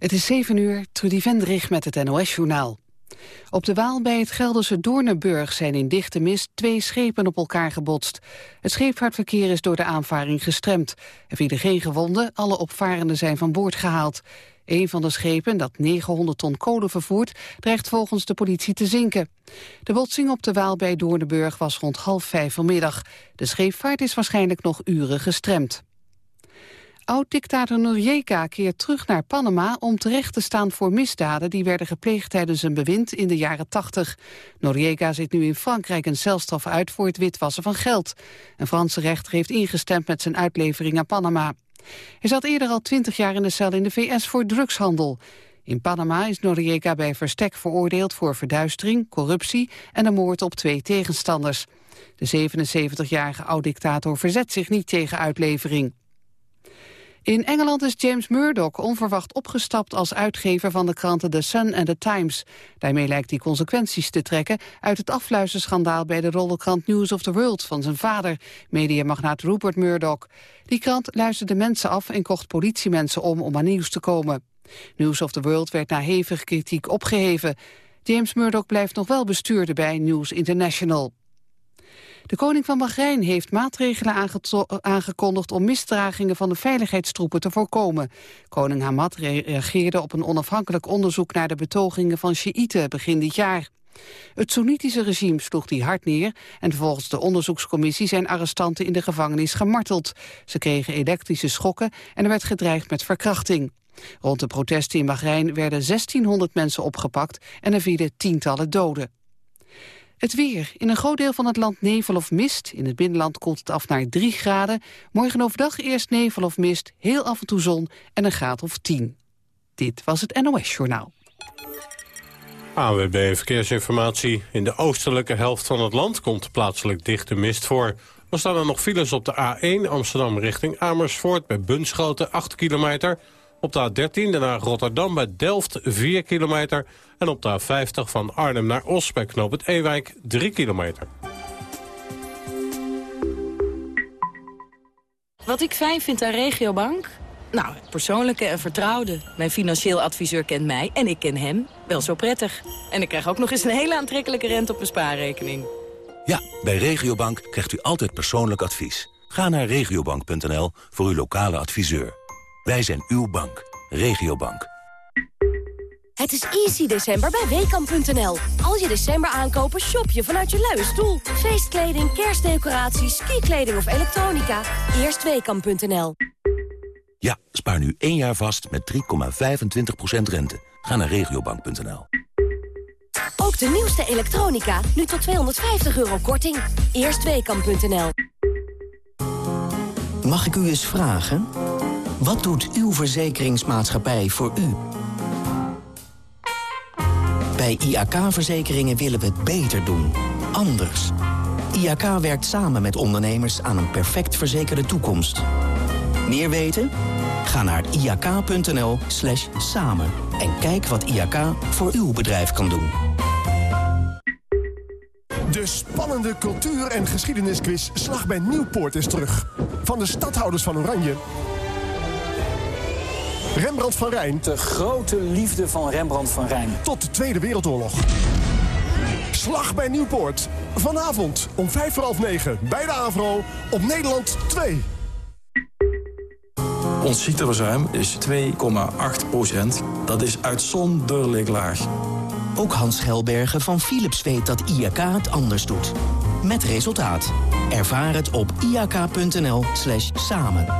Het is 7 uur, Trudy Vendrig met het NOS-journaal. Op de Waal bij het Gelderse Doornenburg zijn in dichte mist twee schepen op elkaar gebotst. Het scheepvaartverkeer is door de aanvaring gestremd. Er vielen geen gewonden, alle opvarenden zijn van boord gehaald. Een van de schepen, dat 900 ton kolen vervoert, dreigt volgens de politie te zinken. De botsing op de Waal bij Doornenburg was rond half vijf vanmiddag. De scheepvaart is waarschijnlijk nog uren gestremd. Oud-dictator Noriega keert terug naar Panama om terecht te staan voor misdaden die werden gepleegd tijdens zijn bewind in de jaren 80. Noriega zit nu in Frankrijk een celstraf uit voor het witwassen van geld. Een Franse rechter heeft ingestemd met zijn uitlevering aan Panama. Hij zat eerder al twintig jaar in de cel in de VS voor drugshandel. In Panama is Noriega bij verstek veroordeeld voor verduistering, corruptie en de moord op twee tegenstanders. De 77-jarige oud-dictator verzet zich niet tegen uitlevering. In Engeland is James Murdoch onverwacht opgestapt als uitgever van de kranten The Sun en The Times. Daarmee lijkt hij consequenties te trekken uit het afluisterschandaal bij de rollenkrant News of the World van zijn vader, mediamagnaat Rupert Murdoch. Die krant luisterde mensen af en kocht politiemensen om om aan nieuws te komen. News of the World werd na hevige kritiek opgeheven. James Murdoch blijft nog wel bestuurder bij News International. De koning van Bahrein heeft maatregelen aangekondigd om misdragingen van de veiligheidstroepen te voorkomen. Koning Hamad reageerde op een onafhankelijk onderzoek naar de betogingen van Sjiïten begin dit jaar. Het Soenitische regime sloeg die hard neer en volgens de onderzoekscommissie zijn arrestanten in de gevangenis gemarteld. Ze kregen elektrische schokken en er werd gedreigd met verkrachting. Rond de protesten in Bahrein werden 1600 mensen opgepakt en er vielen tientallen doden. Het weer. In een groot deel van het land nevel of mist. In het binnenland koelt het af naar 3 graden. Morgen overdag eerst nevel of mist, heel af en toe zon en een graad of 10. Dit was het NOS Journaal. AWB Verkeersinformatie. In de oostelijke helft van het land komt plaatselijk dichte mist voor. Er staan er nog files op de A1 Amsterdam richting Amersfoort... bij Bunschoten 8 kilometer... Op de A13 daarna Rotterdam bij Delft 4 kilometer. En op de A50 van Arnhem naar Os bij Knoop het Ewijk 3 kilometer. Wat ik fijn vind aan Regiobank? Nou, het persoonlijke en vertrouwde. Mijn financieel adviseur kent mij en ik ken hem wel zo prettig. En ik krijg ook nog eens een hele aantrekkelijke rente op mijn spaarrekening. Ja, bij Regiobank krijgt u altijd persoonlijk advies. Ga naar regiobank.nl voor uw lokale adviseur. Wij zijn uw bank. Regiobank. Het is easy december bij Weekamp.nl. Als je december aankopen, shop je vanuit je luie stoel. Feestkleding, kerstdecoraties, skikleding of elektronica. Eerst Weekamp.nl. Ja, spaar nu één jaar vast met 3,25% rente. Ga naar regiobank.nl. Ook de nieuwste elektronica, nu tot 250 euro korting. Eerst Weekamp.nl. Mag ik u eens vragen... Wat doet uw verzekeringsmaatschappij voor u? Bij IAK-verzekeringen willen we het beter doen. Anders. IAK werkt samen met ondernemers aan een perfect verzekerde toekomst. Meer weten? Ga naar iak.nl slash samen en kijk wat IAK voor uw bedrijf kan doen. De spannende cultuur- en geschiedenisquiz Slag bij Nieuwpoort is terug. Van de stadhouders van Oranje Rembrandt van Rijn. De grote liefde van Rembrandt van Rijn. Tot de Tweede Wereldoorlog. Slag bij Nieuwpoort. Vanavond om vijf voor half negen bij de AVRO op Nederland 2. Ons ziekteverzuim is 2,8 procent. Dat is uitzonderlijk laag. Ook Hans Schelbergen van Philips weet dat IAK het anders doet. Met resultaat. Ervaar het op iak.nl samen.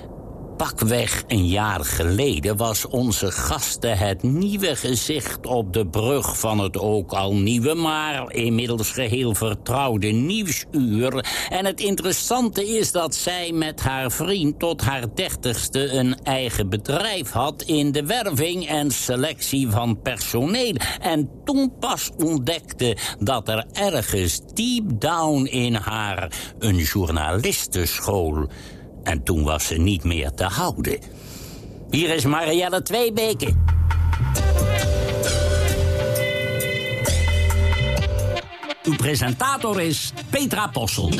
pakweg een jaar geleden was onze gasten het nieuwe gezicht op de brug van het ook al nieuwe, maar inmiddels geheel vertrouwde nieuwsuur. En het interessante is dat zij met haar vriend tot haar dertigste een eigen bedrijf had in de werving en selectie van personeel. En toen pas ontdekte dat er ergens deep down in haar een journalistenschool En toen was ze niet meer te houden. Hier is Marielle Tweebeke. Uw presentator is Petra Possel.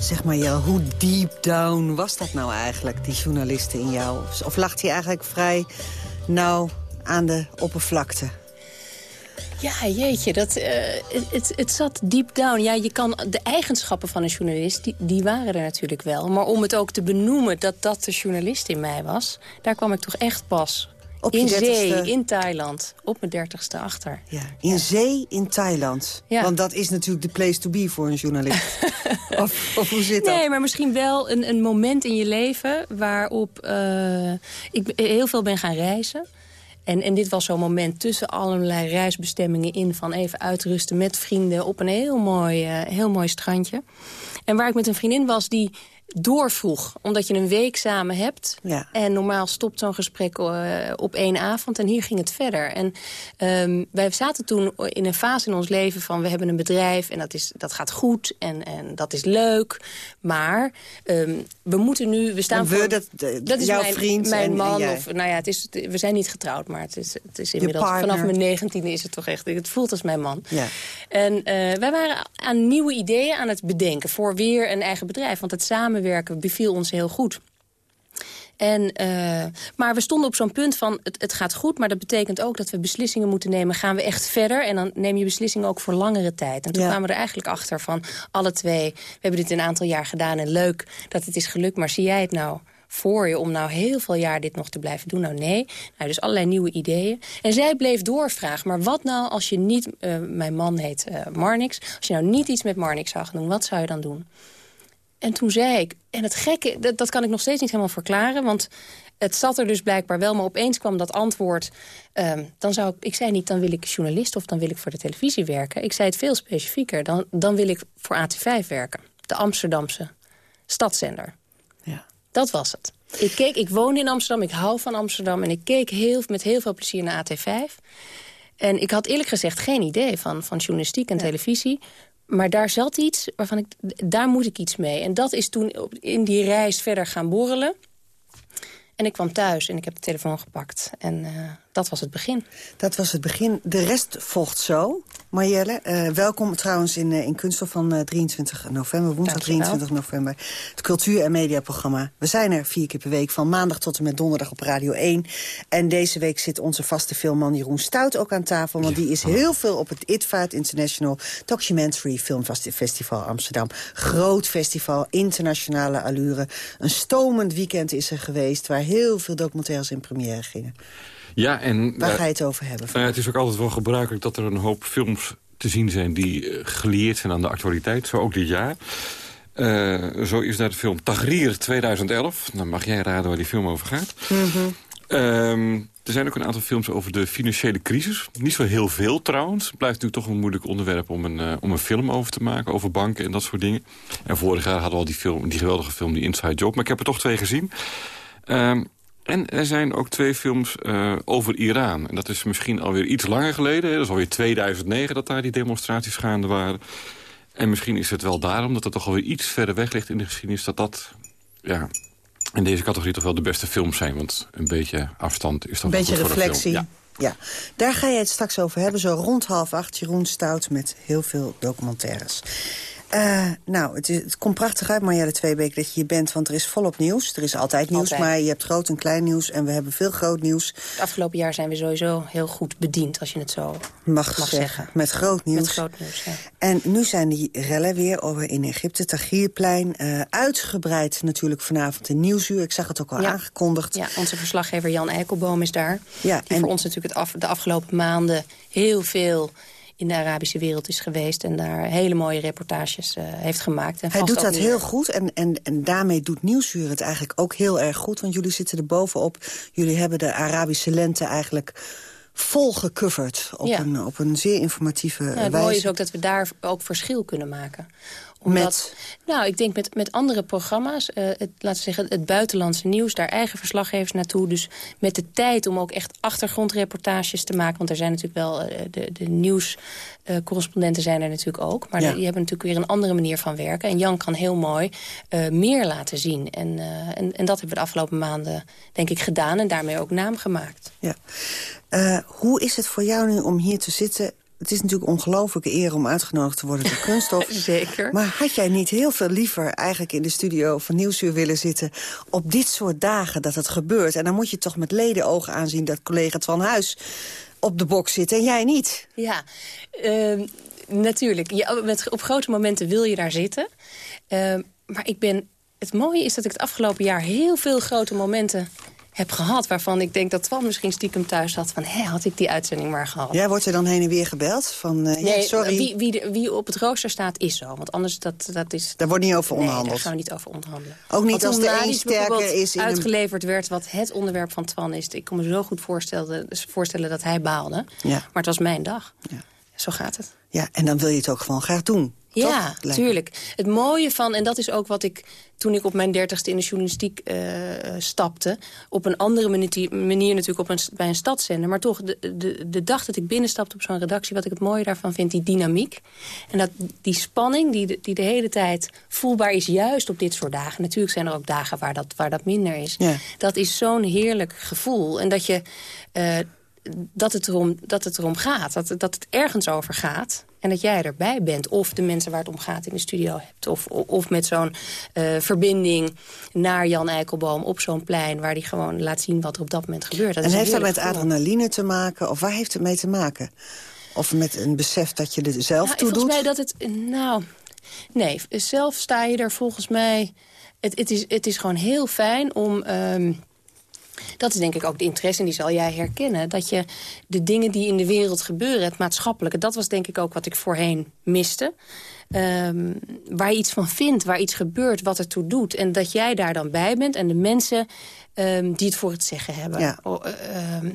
Zeg maar, ja, hoe deep down was dat nou eigenlijk, die journalisten in jou? Of lag die eigenlijk vrij nauw aan de oppervlakte? Ja, jeetje, dat, uh, het, het zat deep down. Ja, je kan, de eigenschappen van een journalist, die, die waren er natuurlijk wel. Maar om het ook te benoemen dat dat de journalist in mij was... daar kwam ik toch echt pas op in zee, in Thailand, op mijn dertigste achter. Ja, in zee, in Thailand. Ja. Want dat is natuurlijk de place to be voor een journalist. of, of, hoe zit dat? Nee, maar misschien wel een, een moment in je leven... waarop uh, ik heel veel ben gaan reizen. En, en dit was zo'n moment tussen allerlei reisbestemmingen in... van even uitrusten met vrienden op een heel mooi, uh, heel mooi strandje. En waar ik met een vriendin was die doorvroeg. Omdat je een week samen hebt. Ja. En normaal stopt zo'n gesprek uh, op één avond. En hier ging het verder. En um, wij zaten toen in een fase in ons leven van... we hebben een bedrijf en dat, is, dat gaat goed en, en dat is leuk. Maar um, we moeten nu... We staan we, voor, dat, de, dat is jouw mijn, vriend mijn man. en of, nou ja, het is, we zijn niet getrouwd, maar het is, het is inmiddels... vanaf mijn negentiende is het toch echt... Het voelt als mijn man. Ja. En uh, wij waren aan nieuwe ideeën aan het bedenken... voor weer een eigen bedrijf. Want het samenwerken beviel ons heel goed. En, uh, maar we stonden op zo'n punt van, het, het gaat goed... maar dat betekent ook dat we beslissingen moeten nemen. Gaan we echt verder? En dan neem je beslissingen ook voor langere tijd. En toen Ja. kwamen we er eigenlijk achter van, alle twee... we hebben dit een aantal jaar gedaan en leuk dat het is gelukt... maar zie jij het nou voor je om nou heel veel jaar dit nog te blijven doen? Nou nee. Nou, dus allerlei nieuwe ideeën. En zij bleef doorvragen, maar wat nou als je niet... Uh, mijn man heet uh, Marnix. Als je nou niet iets met Marnix zou gaan doen, wat zou je dan doen? En toen zei ik, en het gekke, dat, dat kan ik nog steeds niet helemaal verklaren... want het zat er dus blijkbaar wel, maar opeens kwam dat antwoord... Um, dan zou ik, ik zei niet, dan wil ik journalist of dan wil ik voor de televisie werken. Ik zei het veel specifieker, dan, dan wil ik voor AT5 werken. De Amsterdamse stadszender. Ja. Dat was het. Ik, keek, ik woon in Amsterdam, ik hou van Amsterdam... en ik keek heel, met heel veel plezier naar AT5. En ik had eerlijk gezegd geen idee van, van journalistiek en ja. televisie... Maar daar zat iets waarvan ik, daar moet ik iets mee. En dat is toen in die reis verder gaan borrelen. En ik kwam thuis en ik heb de telefoon gepakt. En uh, dat was het begin. Dat was het begin. De rest volgt zo. Marjelle, uh, welkom trouwens in, uh, in Kunststof van uh, 23 november, woensdag 23 november. Het cultuur- en mediaprogramma. We zijn er vier keer per week, van maandag tot en met donderdag op Radio 1. En deze week zit onze vaste filmman Jeroen Stout ook aan tafel. Want die is heel veel op het ITVAAT International Documentary Film Festival Amsterdam. Groot festival, internationale allure. Een stomend weekend is er geweest waar heel veel documentaires in première gingen. Ja, en, Waar ga je het over hebben? Uh, het is ook altijd wel gebruikelijk dat er een hoop films te zien zijn... die uh, gelieerd zijn aan de actualiteit, zo ook dit jaar. Uh, zo is daar de film Tahrir 2011. Dan mag jij raden waar die film over gaat. Mm -hmm. er zijn ook een aantal films over de financiële crisis. Niet zo heel veel trouwens. Het blijft natuurlijk toch een moeilijk onderwerp om een, om een film over te maken. Over banken en dat soort dingen. En vorig jaar hadden we al die, film, die geweldige film, die Inside Job. Maar ik heb er toch twee gezien. Um, en er zijn ook twee films uh, over Iran. En dat is misschien alweer iets langer geleden. Hè? Dat is alweer 2009 dat daar die demonstraties gaande waren. En misschien is het wel daarom dat het toch alweer iets verder weg ligt in de geschiedenis... dat dat ja, in deze categorie toch wel de beste films zijn. Want een beetje afstand is toch Een beetje goed reflectie. Voor ja, daar ga je het straks over hebben. Zo rond half acht, Jeroen Stout met heel veel documentaires. Uh, nou, het, is, het, komt prachtig uit, Marjelle Tweebeek, dat je hier bent. Want er is volop nieuws. Er is altijd nieuws, altijd. maar je hebt groot en klein nieuws. En we hebben veel groot nieuws. Het afgelopen jaar zijn we sowieso heel goed bediend, als je het zo mag, mag zeggen. Met groot nieuws. Met groot nieuws, ja. En nu zijn die rellen weer over in Egypte, Tahrirplein. Uh, uitgebreid natuurlijk vanavond in Nieuwsuur. Ik zag het ook al ja. aangekondigd. Ja, onze verslaggever Jan Eikelboom is daar. Ja, die en... voor ons natuurlijk het af, de afgelopen maanden heel veel in de Arabische wereld is geweest... en daar hele mooie reportages uh, heeft gemaakt. En Hij doet dat heel goed en, en, en daarmee doet Nieuwsuur het eigenlijk ook heel erg goed. Want jullie zitten er bovenop. Jullie hebben de Arabische lente eigenlijk vol gecoverd. Op, ja. een, op een zeer informatieve ja, wijze. Het mooie is ook dat we daar ook verschil kunnen maken. Omdat, Met? Nou, ik denk met, met andere programma's. eh, het, laten we zeggen, het buitenlandse nieuws. Daar eigen verslaggevers naartoe. Dus met de tijd om ook echt achtergrondreportages te maken. Want er zijn natuurlijk wel... eh, de, de nieuwscorrespondenten zijn er natuurlijk ook. Maar Ja. die hebben natuurlijk weer een andere manier van werken. En Jan kan heel mooi eh, meer laten zien. En, en, en dat hebben we de afgelopen maanden, denk ik, gedaan. En daarmee ook naam gemaakt. Ja. Hoe is het voor jou nu om hier te zitten? Het is natuurlijk een ongelofelijke eer om uitgenodigd te worden door Kunststof. Zeker. Maar had jij niet heel veel liever eigenlijk in de studio van Nieuwsuur willen zitten... op dit soort dagen dat het gebeurt? En dan moet je toch met leden ogen aanzien dat collega Twan Huis op de box zit en jij niet. Ja, ehm, natuurlijk. Ja, met, op grote momenten wil je daar zitten. Ehm, maar ik ben, het mooie is dat ik het afgelopen jaar heel veel grote momenten heb gehad... waarvan ik denk dat Twan misschien stiekem thuis had van... hé, had ik die uitzending maar gehad. Jij wordt er dan heen en weer gebeld van... eh, ja, Nee, sorry, Wie, wie, wie op het rooster staat is zo. Want anders dat, dat is... daar wordt niet over Nee, onderhandeld. daar gaan we niet over onderhandelen. Ook niet als de een sterker is in een- uitgeleverd werd wat het onderwerp van Twan is. Ik kon me zo goed voorstellen, voorstellen dat hij baalde. Ja. Maar het was mijn dag. Zo gaat het. Ja, en dan wil je het ook gewoon graag doen. Ja, toch? Lijkt me. tuurlijk. Het mooie van, en dat is ook wat ik toen ik op mijn dertigste in de journalistiek eh, stapte... op een andere manier, manier natuurlijk op een, bij een stadszender... maar toch, de, de, de dag dat ik binnenstapte op zo'n redactie... wat ik het mooie daarvan vind, die dynamiek. En dat, die spanning die de, die de hele tijd voelbaar is, juist op dit soort dagen. Natuurlijk zijn er ook dagen waar dat, waar dat minder is. Ja. Dat is zo'n heerlijk gevoel. En dat je... eh, dat het, erom, dat het erom gaat, dat, dat het ergens over gaat... en dat jij erbij bent, of de mensen waar het om gaat in de studio hebt... of, of met zo'n eh, verbinding naar Jan Eikelboom op zo'n plein... waar die gewoon laat zien wat er op dat moment gebeurt. Dat En heeft dat met gevoel. adrenaline te maken? Of waar heeft het mee te maken? Of met een besef dat je er zelf Nou, toe volgens doet? mij dat het... Nou, nee, zelf sta je er volgens mij... Het, het, is, het is gewoon heel fijn om... ehm, dat is denk ik ook de interesse, en die zal jij herkennen... dat je de dingen die in de wereld gebeuren, het maatschappelijke... dat was denk ik ook wat ik voorheen miste. Ehm, waar je iets van vindt, waar iets gebeurt, wat ertoe doet. En dat jij daar dan bij bent en de mensen ehm, die het voor het zeggen hebben. Ja. O- eh, ehm,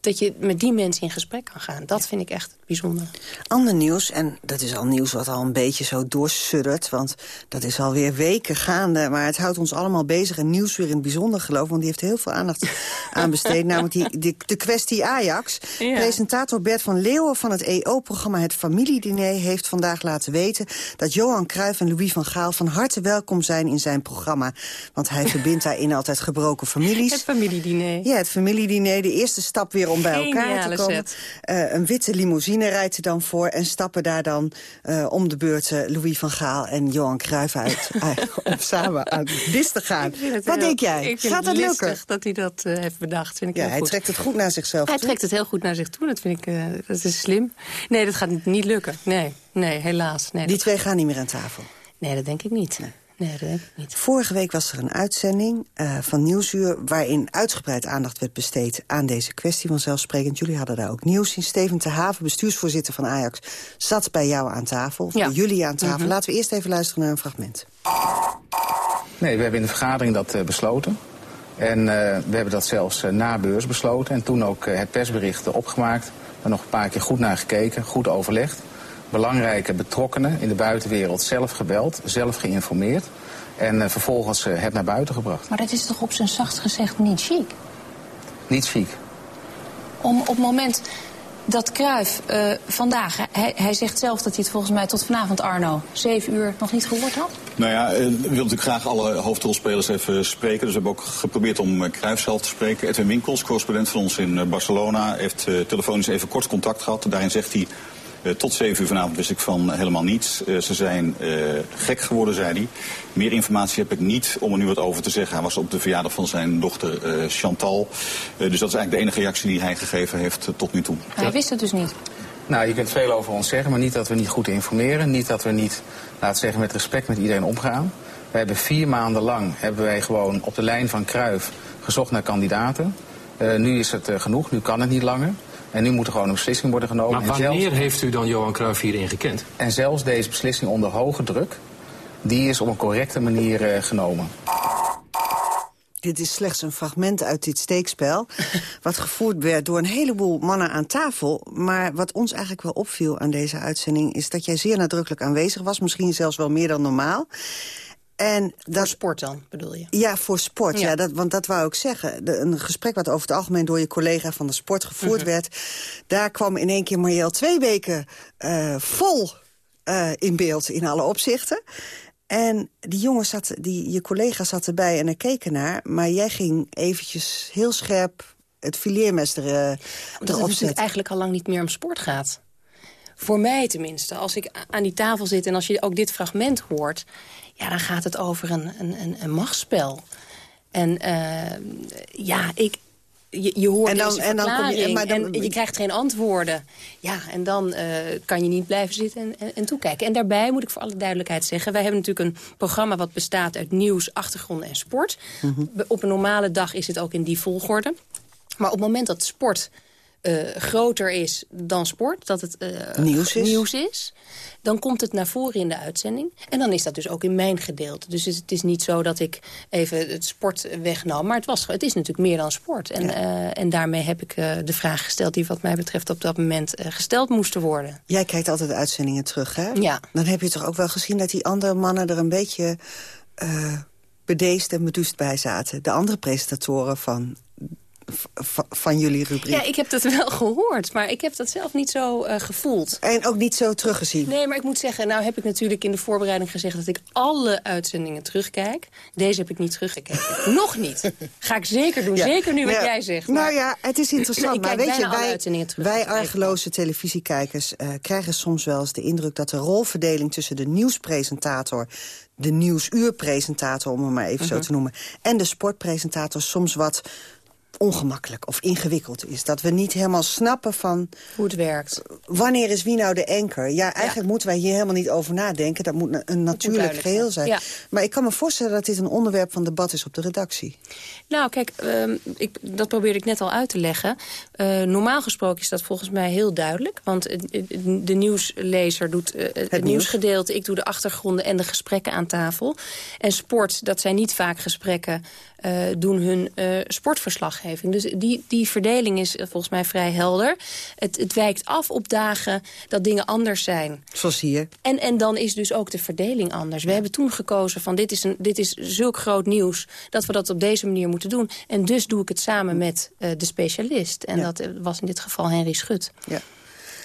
dat je met die mensen in gesprek kan gaan. Dat vind ik echt bijzonder. Ander nieuws, en dat is al nieuws wat al een beetje zo doorsuddert... want dat is alweer weken gaande, maar het houdt ons allemaal bezig... en nieuws weer in het bijzonder geloof, want die heeft heel veel aandacht aan besteed... namelijk die, de, de kwestie Ajax. Ja. Presentator Bert van Leeuwen van het EO-programma Het Familiediner... heeft vandaag laten weten dat Johan Cruijff en Louis van Gaal... van harte welkom zijn in zijn programma. Want hij verbindt daarin altijd gebroken families. Het familiediner. Ja, het familiediner, de eerste stap weer om bij elkaar Geniale te komen. Eh, een witte limousine rijdt er dan voor... en stappen daar dan eh, om de beurt eh, Louis van Gaal en Johan Cruijff uit... uit- om samen aan dis te gaan. Wat heel- denk jij? ik vind Gaat het dat lukken? dat hij dat eh, heeft bedacht. Vind ik Ja, heel hij goed. trekt het goed naar zichzelf Hij toe. trekt het heel goed naar zich toe. Dat vind ik eh, dat is slim. Nee, dat gaat niet- lukken. Nee, nee helaas. Nee, Die twee gaan niet meer aan tafel. nee, dat denk ik niet. Nee, dat denk ik niet. Vorige week was er een uitzending eh, van Nieuwsuur... waarin uitgebreid aandacht werd besteed aan deze kwestie. Vanzelfsprekend, jullie hadden daar ook nieuws in. Steven te Haven, bestuursvoorzitter van Ajax, zat bij jou aan tafel. Ja. Bij jullie aan tafel. Mhm. Laten we eerst even luisteren naar een fragment. Nee, we hebben in de vergadering dat eh, besloten. En eh, we hebben dat zelfs eh, na beurs besloten. En toen ook het persbericht opgemaakt. Er nog een paar keer goed naar gekeken, goed overlegd. Belangrijke betrokkenen in de buitenwereld zelf gebeld, zelf geïnformeerd. En eh, vervolgens eh, het naar buiten gebracht. Maar dat is toch op zijn zachtst gezegd niet chic? Niet chic. Om op het moment dat Kruif vandaag, hij, hij zegt zelf dat hij het volgens mij tot vanavond, Arno, zeven uur nog niet gehoord had. Nou ja, eh, we willen natuurlijk graag alle hoofdrolspelers even spreken. Dus we hebben ook geprobeerd om eh, Cruijff zelf te spreken. Edwin Winkels, correspondent van ons in eh, Barcelona, heeft eh, telefonisch even kort contact gehad. Daarin zegt hij, eh, tot zeven uur vanavond wist ik van helemaal niets. Eh, ze zijn eh, gek geworden, zei hij. Meer informatie heb ik niet om er nu wat over te zeggen. Hij was op de verjaardag van zijn dochter eh, Chantal. Eh, dus dat is eigenlijk de enige reactie die hij gegeven heeft eh, tot nu toe. Hij wist het dus niet. Nou, je kunt veel over ons zeggen, maar niet dat we niet goed informeren. Niet dat we niet, laten we zeggen, met respect met iedereen omgaan. We hebben vier maanden lang hebben wij gewoon op de lijn van Kruif gezocht naar kandidaten. Eh, nu is het eh, genoeg, nu kan het niet langer. En nu moet er gewoon een beslissing worden genomen. Maar wanneer zelfs- heeft u dan Johan Cruijff hierin gekend? En zelfs deze beslissing onder hoge druk, die is op een correcte manier eh, genomen. Dit is slechts een fragment uit dit steekspel... wat gevoerd werd door een heleboel mannen aan tafel. Maar wat ons eigenlijk wel opviel aan deze uitzending... is dat jij zeer nadrukkelijk aanwezig was. Misschien zelfs wel meer dan normaal. En dat, voor sport dan, bedoel je? Ja, voor sport. Ja. dat, want dat wou ik zeggen. De, een gesprek wat over het algemeen door je collega van de sport gevoerd Mhm. werd... daar kwam in één keer Marielle twee weken eh, vol eh, in beeld in alle opzichten. En die jongen zat, die, je collega zat erbij en er keken naar... maar jij ging eventjes heel scherp het fileermes er, eh, Omdat het natuurlijk eigenlijk al lang niet meer om sport gaat. Voor mij tenminste. Als ik aan die tafel zit en als je ook dit fragment hoort... ja, dan gaat het over een, een, een, machtsspel. En eh, ja, ik... Je, je hoort En dan- deze en dan kom je- maar dan- en je krijgt geen antwoorden. Ja, en dan eh, kan je niet blijven zitten en, en, en toekijken. En daarbij moet ik voor alle duidelijkheid zeggen... wij hebben natuurlijk een programma wat bestaat uit nieuws, achtergronden en sport. Mhm. Op een normale dag is het ook in die volgorde. Maar op het moment dat sport eh, groter is dan sport, dat het eh, Nieuws is. nieuws is, dan komt het naar voren in de uitzending. En dan is dat dus ook in mijn gedeelte. Dus het is niet zo dat ik even het sport wegnam. Maar het, was, het is natuurlijk meer dan sport. En, eh, en daarmee heb ik de vraag gesteld die wat mij betreft op dat moment gesteld moesten worden. Jij kijkt altijd uitzendingen terug, hè? Ja. Dan heb je toch ook wel gezien dat die andere mannen er een beetje bedeesd en beduust bij zaten. De andere presentatoren van, van jullie rubriek. Ja, ik heb dat wel gehoord, maar ik heb dat zelf niet zo eh, gevoeld. En ook niet zo teruggezien. Nee, maar ik moet zeggen, nou heb ik natuurlijk in de voorbereiding gezegd... dat ik alle uitzendingen terugkijk. Deze heb ik niet teruggekeken. Nog niet. Ga ik zeker doen, Ja. zeker nu wat Ja. jij zegt. Nou ja, het is interessant. Ik maar kijk weet je, wij, wij argeloze televisiekijkers eh, krijgen soms wel eens de indruk... dat de rolverdeling tussen de nieuwspresentator... de nieuwsuurpresentator, om hem maar even zo Mhm. te noemen... en de sportpresentator soms wat ongemakkelijk of ingewikkeld is. Dat we niet helemaal snappen van... Hoe het werkt. Wanneer is wie nou de anker? Ja, eigenlijk moeten wij hier helemaal niet over nadenken. Dat moet een natuurlijk geheel zijn. Ja. Maar ik kan me voorstellen dat dit een onderwerp van debat is op de redactie. Nou, kijk, ehm, ik, dat probeerde ik net al uit te leggen. Eh, normaal gesproken is dat volgens mij heel duidelijk. Want eh, eh, de nieuwslezer doet eh, het, nieuws. nieuwsgedeelte. Ik doe de achtergronden en de gesprekken aan tafel. En sport, dat zijn niet vaak gesprekken, eh, doen hun eh, Dus die, die verdeling is eh, volgens mij vrij helder. Het, het wijkt af op dagen dat dingen anders zijn. Zoals hier. En, en dan is dus ook de verdeling anders. We hebben toen gekozen van dit is, een, dit is zulk groot nieuws... dat we dat op deze manier moeten doen. En dus doe ik het samen met eh, de specialist. En dat eh, was in dit geval Henry Schut. Ja.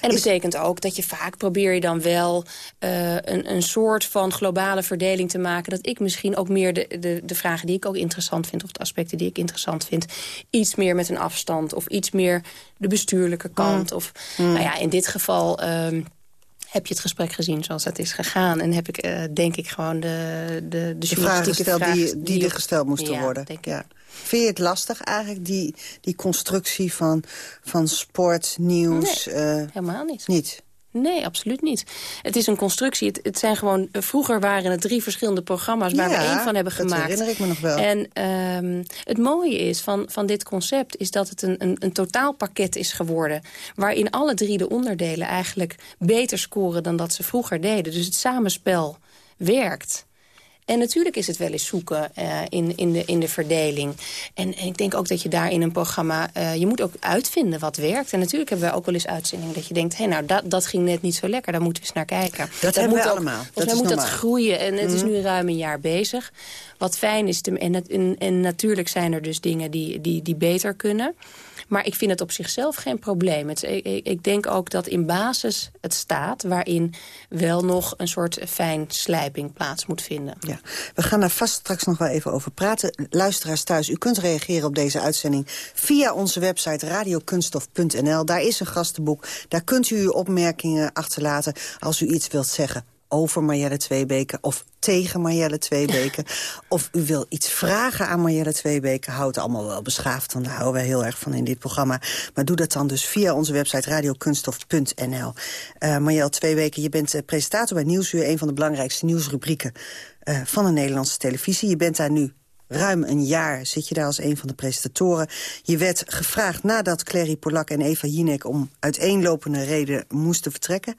En dat betekent ook dat je vaak probeer je dan wel eh, een, een soort van globale verdeling te maken. Dat ik misschien ook meer de, de, de vragen die ik ook interessant vind... of de aspecten die ik interessant vind... iets meer met een afstand of iets meer de bestuurlijke kant. Of, Nou ja, in dit geval... ehm, heb je het gesprek gezien zoals het is gegaan? En heb ik, eh, denk ik, gewoon de, de, de, De gesteld die, die er gesteld moesten Ja, worden. ik. Vind je het lastig eigenlijk, die, die constructie van, van sport, nieuws? Nee, eh, helemaal niet. Niet? Nee, absoluut niet. Het is een constructie. Het, het zijn gewoon, eh, vroeger waren het drie verschillende programma's waar Ja, we één van hebben dat gemaakt. herinner ik me nog wel. En ehm, het mooie is van, van dit concept is dat het een, een, een totaalpakket is geworden. Waarin alle drie de onderdelen eigenlijk beter scoren dan dat ze vroeger deden. Dus het samenspel werkt. En natuurlijk is het wel eens zoeken eh, in, in, de, in de verdeling. En, en ik denk ook dat je daar in een programma... eh, je moet ook uitvinden wat werkt. En natuurlijk hebben wij ook wel eens uitzendingen dat je denkt... hé, nou, dat, dat ging net niet zo lekker, daar moeten we eens naar kijken. Dat hebben moet we ook- allemaal. Volgens Dat mij moet dat groeien. En het is Mhm. nu ruim een jaar bezig. Wat fijn is, te, en, het- en, en natuurlijk zijn er dus dingen die, die, die beter kunnen... Maar ik vind het op zichzelf geen probleem. Het, ik, ik- denk ook dat in basis het staat... waarin wel nog een soort fijn slijping plaats moet vinden. Ja. We gaan daar vast straks nog wel even over praten. Luisteraars thuis, u kunt reageren op deze uitzending... via onze website radiokunstof.nl. Daar is een gastenboek. Daar kunt u uw opmerkingen achterlaten als u iets wilt zeggen over Marjelle Tweebeke of tegen Marjelle Tweebeke. of u wil iets vragen aan Marjelle Tweebeke. Houd het allemaal wel beschaafd, want daar houden wij heel erg van in dit programma. Maar doe dat dan dus via onze website radiokunstof.nl. Eh Marjelle Tweebeke, je bent eh, presentator bij Nieuwsuur... een van de belangrijkste nieuwsrubrieken eh, van de Nederlandse televisie. Je bent daar nu ruim een jaar zit je daar als een van de presentatoren. Je werd gevraagd nadat Clary Polak en Eva Jinek... om uiteenlopende reden moesten vertrekken.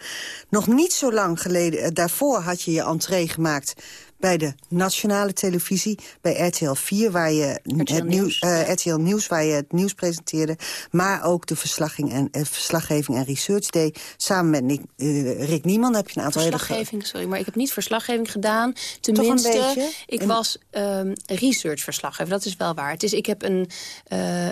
Nog niet zo lang geleden, eh, daarvoor had je je entree gemaakt... bij de nationale televisie, bij RTL 4, waar je RTL het nieuws, uh, RTL Nieuws, waar je het nieuws presenteerde, maar ook de verslaggeving en, uh, verslaggeving en research deed. Samen met Nick, uh, Rick Nieman heb je een aantal Verslaggeving, sorry, maar ik heb niet verslaggeving gedaan. Tenminste, Toch een beetje? ik En- was um, researchverslaggever, dat is wel waar. Het is, ik heb een,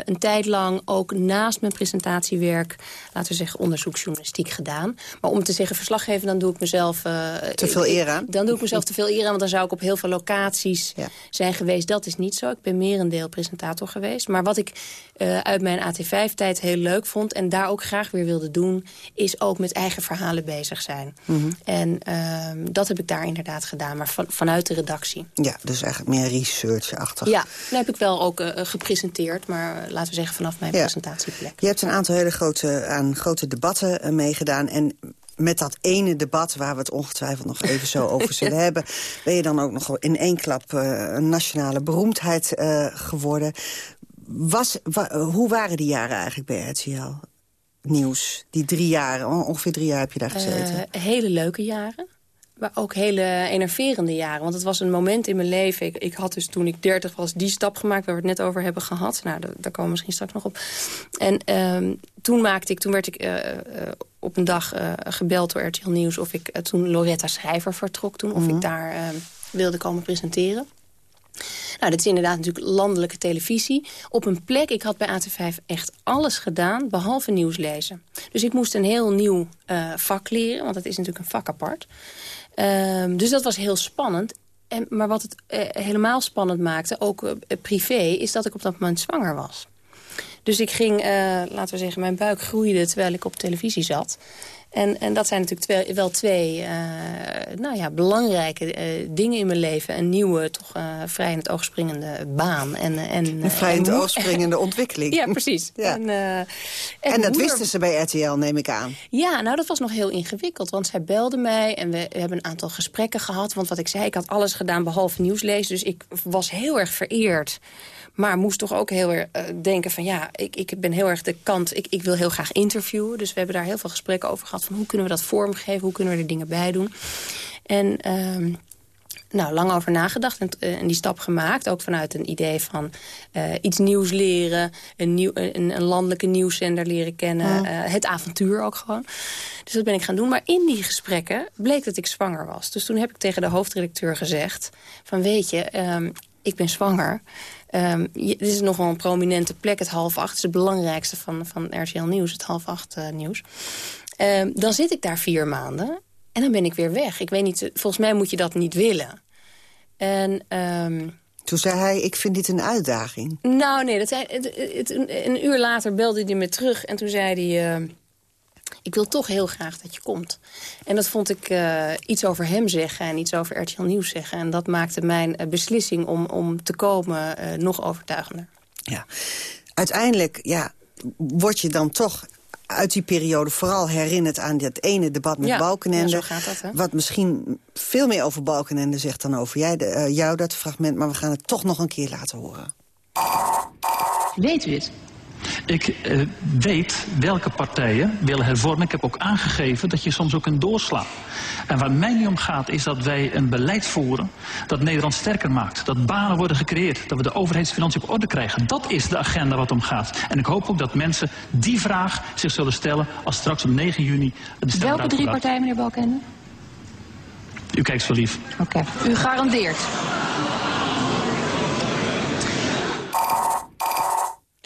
een tijd lang ook naast mijn presentatiewerk, laten we zeggen onderzoeksjournalistiek gedaan. Maar om te zeggen verslaggeven, dan doe ik mezelf... Te veel eer aan? Dan doe ik mezelf te veel eer aan, want dan zou ik op heel veel locaties zijn geweest. Dat is niet zo. Ik ben merendeel presentator geweest. Maar wat ik uh, uit mijn AT5-tijd heel leuk vond... en daar ook graag weer wilde doen... is ook met eigen verhalen bezig zijn. Mhm. En uh, dat heb ik daar inderdaad gedaan, maar van, vanuit de redactie. Ja, dus eigenlijk meer research-achtig. Ja, dat heb ik wel ook uh, gepresenteerd... maar uh, laten we zeggen vanaf mijn ja. presentatieplek. Je hebt een aantal hele grote, aan grote debatten meegedaan... en met dat ene debat, waar we het ongetwijfeld nog even zo over zullen hebben... ben je dan ook nog in één klap uh, een nationale beroemdheid uh, geworden. Was, wa, hoe waren die jaren eigenlijk bij RTL? Nieuws, die drie jaren, ongeveer drie jaar heb je daar gezeten. Uh, hele leuke jaren. Maar ook hele enerverende jaren. Want het was een moment in mijn leven. Ik, ik had dus toen ik 30 was die stap gemaakt... waar we het net over hebben gehad. Nou, daar, daar komen we misschien straks nog op. En um, toen maakte ik, toen werd ik uh, uh, op een dag uh, gebeld door RTL Nieuws... of ik toen Loretta Schrijver vertrok toen... of mm -hmm. ik daar wilde komen presenteren. Nou, dit is inderdaad natuurlijk landelijke televisie. Op een plek, ik had bij AT5 echt alles gedaan, behalve nieuws lezen. Dus ik moest een heel nieuw uh, vak leren, want het is natuurlijk een vak apart. Um, dus dat was heel spannend. En, maar wat het uh, helemaal spannend maakte, ook uh, privé... is dat ik op dat moment zwanger was. Dus ik ging, laten we zeggen, mijn buik groeide terwijl ik op televisie zat... En, en dat zijn natuurlijk twee, wel twee uh, nou ja, belangrijke uh, dingen in mijn leven. Een nieuwe, toch uh, vrij in het oog springende baan. En, en, een vrij in het oog springende ontwikkeling. ja, precies. Ja. En, en, en, dat moeder... wisten ze bij RTL, neem ik aan. Ja, nou dat was nog heel ingewikkeld. Want zij belde mij en we, we hebben een aantal gesprekken gehad. Want wat ik zei, ik had alles gedaan behalve nieuws lezen. Dus ik was heel erg vereerd. Maar moest toch ook heel erg uh, denken van ja, ik, ik ben heel erg de kant... Ik, ik wil heel graag interviewen. Dus we hebben daar heel veel gesprekken over gehad. Van hoe kunnen we dat vormgeven? Hoe kunnen we er dingen bij doen? En um, nou, lang over nagedacht en, uh, en, die stap gemaakt. Ook vanuit een idee van uh, iets nieuws leren. Een, nieuw, een, een landelijke nieuwszender leren kennen. Uh, het avontuur ook gewoon. Dus dat ben ik gaan doen. Maar in die gesprekken bleek dat ik zwanger was. Dus toen heb ik tegen de hoofdredacteur gezegd... van weet je, um, ik ben zwanger... Um, dit is nog wel een prominente plek, het half acht. Het is het belangrijkste van, van RTL Nieuws, het half acht uh, nieuws. Um, dan zit ik daar vier maanden en dan ben ik weer weg. Ik weet niet, volgens mij moet je dat niet willen. En... Um, toen zei hij, ik vind dit een uitdaging. Nou, nee, dat zei, het, het, een, een, uur later belde hij me terug en toen zei hij... Uh, ik wil toch heel graag dat je komt. En dat vond ik uh, iets over hem zeggen en iets over RTL Nieuws zeggen. En dat maakte mijn uh, beslissing om, om te komen uh, nog overtuigender. Ja, uiteindelijk ja, word je dan toch uit die periode vooral herinnerd aan dat ene debat met ja, Balkenende. Ja, zo gaat dat, hè? Wat misschien veel meer over Balkenende zegt dan over jij, de, jou, dat fragment. Maar we gaan het toch nog een keer laten horen. Weet u het? Ik uh, weet welke partijen willen hervormen. Ik heb ook aangegeven dat je soms ook kunt doorslaan. En waar mij niet om gaat is dat wij een beleid voeren dat Nederland sterker maakt. Dat banen worden gecreëerd. Dat we de overheidsfinanciën op orde krijgen. Dat is de agenda wat om gaat. En ik hoop ook dat mensen die vraag zich zullen stellen als straks op 9 juni de stem Welke drie partijen, meneer Balkende? U kijkt zo lief. Oké. Okay. U garandeert.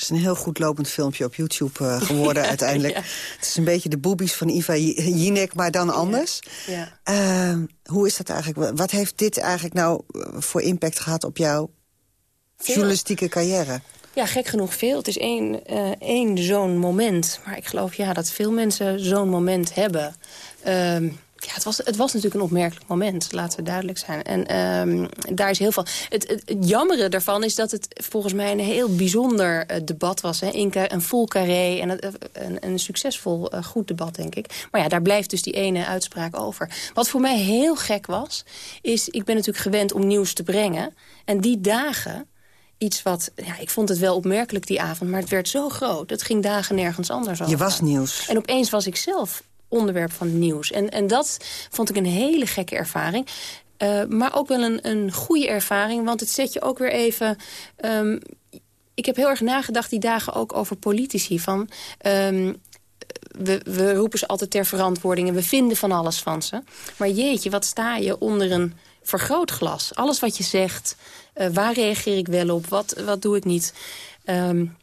Het is een heel goed lopend filmpje op YouTube uh, geworden uiteindelijk. ja. Het is een beetje de boobies van Iva Jinek, maar dan anders. Ja. Uh, hoe is dat eigenlijk? Wat heeft dit eigenlijk nou voor impact gehad op jouw veel. journalistieke carrière? Ja, gek genoeg veel. Het is één, uh, één zo'n moment. Maar ik geloof ja, dat veel mensen zo'n moment hebben. Uh, ja, het was, het was natuurlijk een opmerkelijk moment, laten we duidelijk zijn. En um, daar is heel veel... Het, het, het jammere daarvan is dat het volgens mij een heel bijzonder uh, debat was. Hè? Een, een vol carré en een, een, een succesvol, uh, goed debat, denk ik. Maar ja, daar blijft dus die ene uitspraak over. Wat voor mij heel gek was, is... Ik ben natuurlijk gewend om nieuws te brengen. En die dagen iets wat... Ja, ik vond het wel opmerkelijk die avond, maar het werd zo groot. Het ging dagen nergens anders over. Je was nieuws. En opeens was ik zelf onderwerp van nieuws. En, en dat vond ik een hele gekke ervaring. Uh, maar ook wel een, een goede ervaring, want het zet je ook weer even... Um, ik heb heel erg nagedacht die dagen ook over politici. Van, um, we, we roepen ze altijd ter verantwoording en we vinden van alles van ze. Maar jeetje, wat sta je onder een vergrootglas? Alles wat je zegt, uh, waar reageer ik wel op, wat, wat doe ik niet... Um,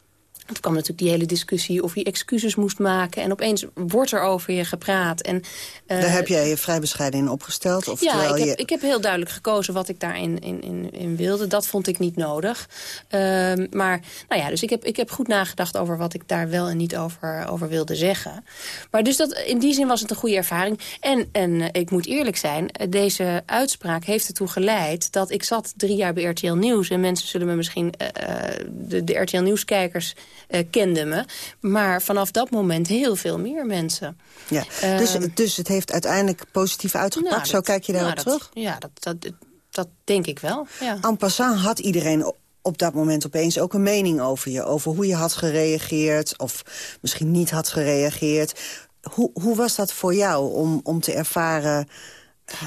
het kwam natuurlijk die hele discussie of je excuses moest maken. En opeens wordt er over je gepraat. En, uh, Daar heb jij je vrij bescheiden in opgesteld? Of ja, ik heb, je... ik heb heel duidelijk gekozen wat ik daarin in, in, in wilde. Dat vond ik niet nodig. Uh, maar nou ja, dus ik heb, ik heb goed nagedacht over wat ik daar wel en niet over, over wilde zeggen. Maar dus dat, in die zin was het een goede ervaring. En, en uh, ik moet eerlijk zijn, deze uitspraak heeft ertoe geleid... dat ik zat drie jaar bij RTL Nieuws. En mensen zullen me misschien, eh, eh, de, de RTL Nieuws-kijkers uh, kende me. Maar vanaf dat moment heel veel meer mensen. Ja, dus, uh, dus het heeft uiteindelijk positief uitgepakt? Nou, Zo kijk je daarop nou, terug? Ja, dat, dat, dat denk ik wel. Ja. En passant had iedereen op dat moment opeens ook een mening over je. Over hoe je had gereageerd of misschien niet had gereageerd. Hoe, hoe was dat voor jou om, om te ervaren...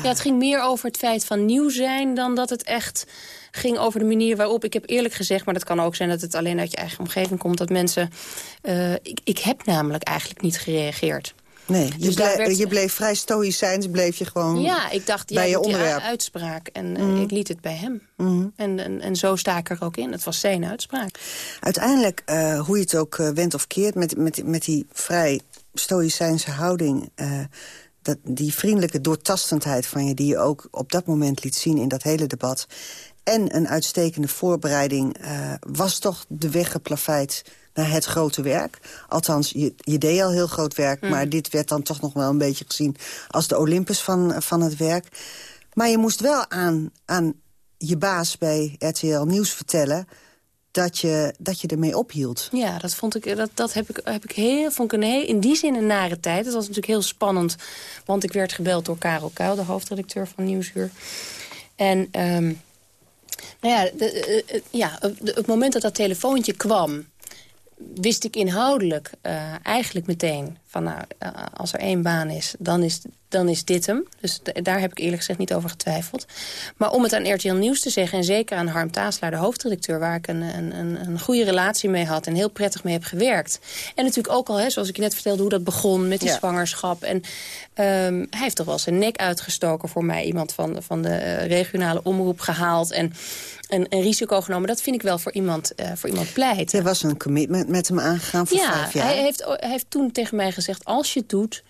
Ja, het ging meer over het feit van nieuw zijn dan dat het echt ging over de manier waarop... Ik heb eerlijk gezegd, maar dat kan ook zijn dat het alleen uit je eigen omgeving komt... dat mensen... Uh, ik, ik heb namelijk eigenlijk niet gereageerd. Nee, je, dus bleef, werd... je bleef vrij stoïcijns, bleef je gewoon Ja, ik dacht, bij ja, je onderwerp. Die uitspraak en mm. ik liet het bij hem. Mm. En, en, en, zo sta ik er ook in. Het was zijn uitspraak. Uiteindelijk, uh, hoe je het ook uh, wendt of keert... met, met, met die vrij stoïcijnse houding... dat, die vriendelijke doortastendheid van je... die je ook op dat moment liet zien in dat hele debat en een uitstekende voorbereiding... Uh, was toch de weg geplaveid naar het grote werk. Althans, je, je deed al heel groot werk... Mm. maar dit werd dan toch nog wel een beetje gezien... als de Olympus van, van het werk. Maar je moest wel aan, aan je baas bij RTL Nieuws vertellen dat je, dat je ermee ophield. Ja, dat, vond ik, dat, dat heb ik, heb ik heel, vond ik een heel, in die zin een nare tijd. Het was natuurlijk heel spannend, want ik werd gebeld door Karel Kuil... de hoofdredacteur van Nieuwsuur. En... Um, nou ja, uh, ja de, het moment dat dat telefoontje kwam wist ik inhoudelijk eigenlijk meteen van nou, uh, als er één baan is, dan is, dan is dit hem. Dus daar heb ik eerlijk gezegd niet over getwijfeld. Maar om het aan RTL Nieuws te zeggen, en zeker aan Harm Taaslaar, de hoofdredacteur... waar ik een, een, een goede relatie mee had en heel prettig mee heb gewerkt. En natuurlijk ook al, hè, zoals ik je net vertelde, hoe dat begon met die ja. zwangerschap. En um, hij heeft toch wel zijn nek uitgestoken voor mij. Iemand van, van de uh, regionale omroep gehaald en een, een, risico genomen. Dat vind ik wel voor iemand, uh, voor iemand pleit. Er was een commitment met hem aangegaan voor ja, vijf jaar. Hij heeft, hij heeft toen tegen mij gezegd, als je het doet...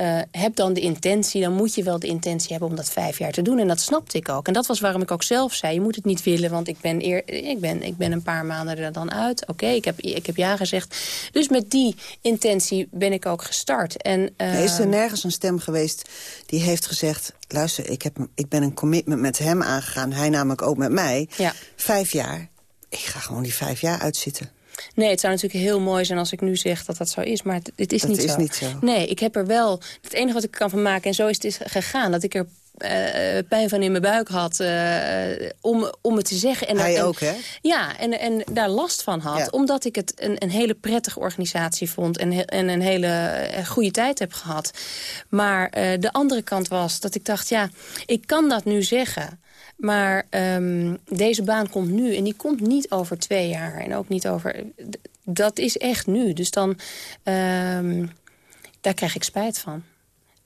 Uh, heb dan de intentie, dan moet je wel de intentie hebben om dat vijf jaar te doen. En dat snapte ik ook. En dat was waarom ik ook zelf zei, je moet het niet willen... want ik ben, eer, ik ben, ik ben een paar maanden er dan uit. Oké, okay, ik, heb, ik heb ja gezegd. Dus met die intentie ben ik ook gestart. En, uh, is er nergens een stem geweest die heeft gezegd... luister, ik, heb, ik ben een commitment met hem aangegaan. Hij namelijk ook met mij. Ja. Vijf jaar. Ik ga gewoon die vijf jaar uitzitten. Nee, het zou natuurlijk heel mooi zijn als ik nu zeg dat dat zo is. Maar het, het is, dat niet, is zo. niet zo. Nee, ik heb er wel... Het enige wat ik kan van maken, en zo is het gegaan... dat ik er uh, pijn van in mijn buik had uh, om, om het te zeggen. En Hij en, ook, hè? Ja, en, en daar last van had. Ja. Omdat ik het een, een hele prettige organisatie vond... en, en een hele goede tijd heb gehad. Maar de andere kant was dat ik dacht... ja, ik kan dat nu zeggen... Maar um, deze baan komt nu en die komt niet over twee jaar. En ook niet over... Dat is echt nu. Dus dan... Um, daar krijg ik spijt van.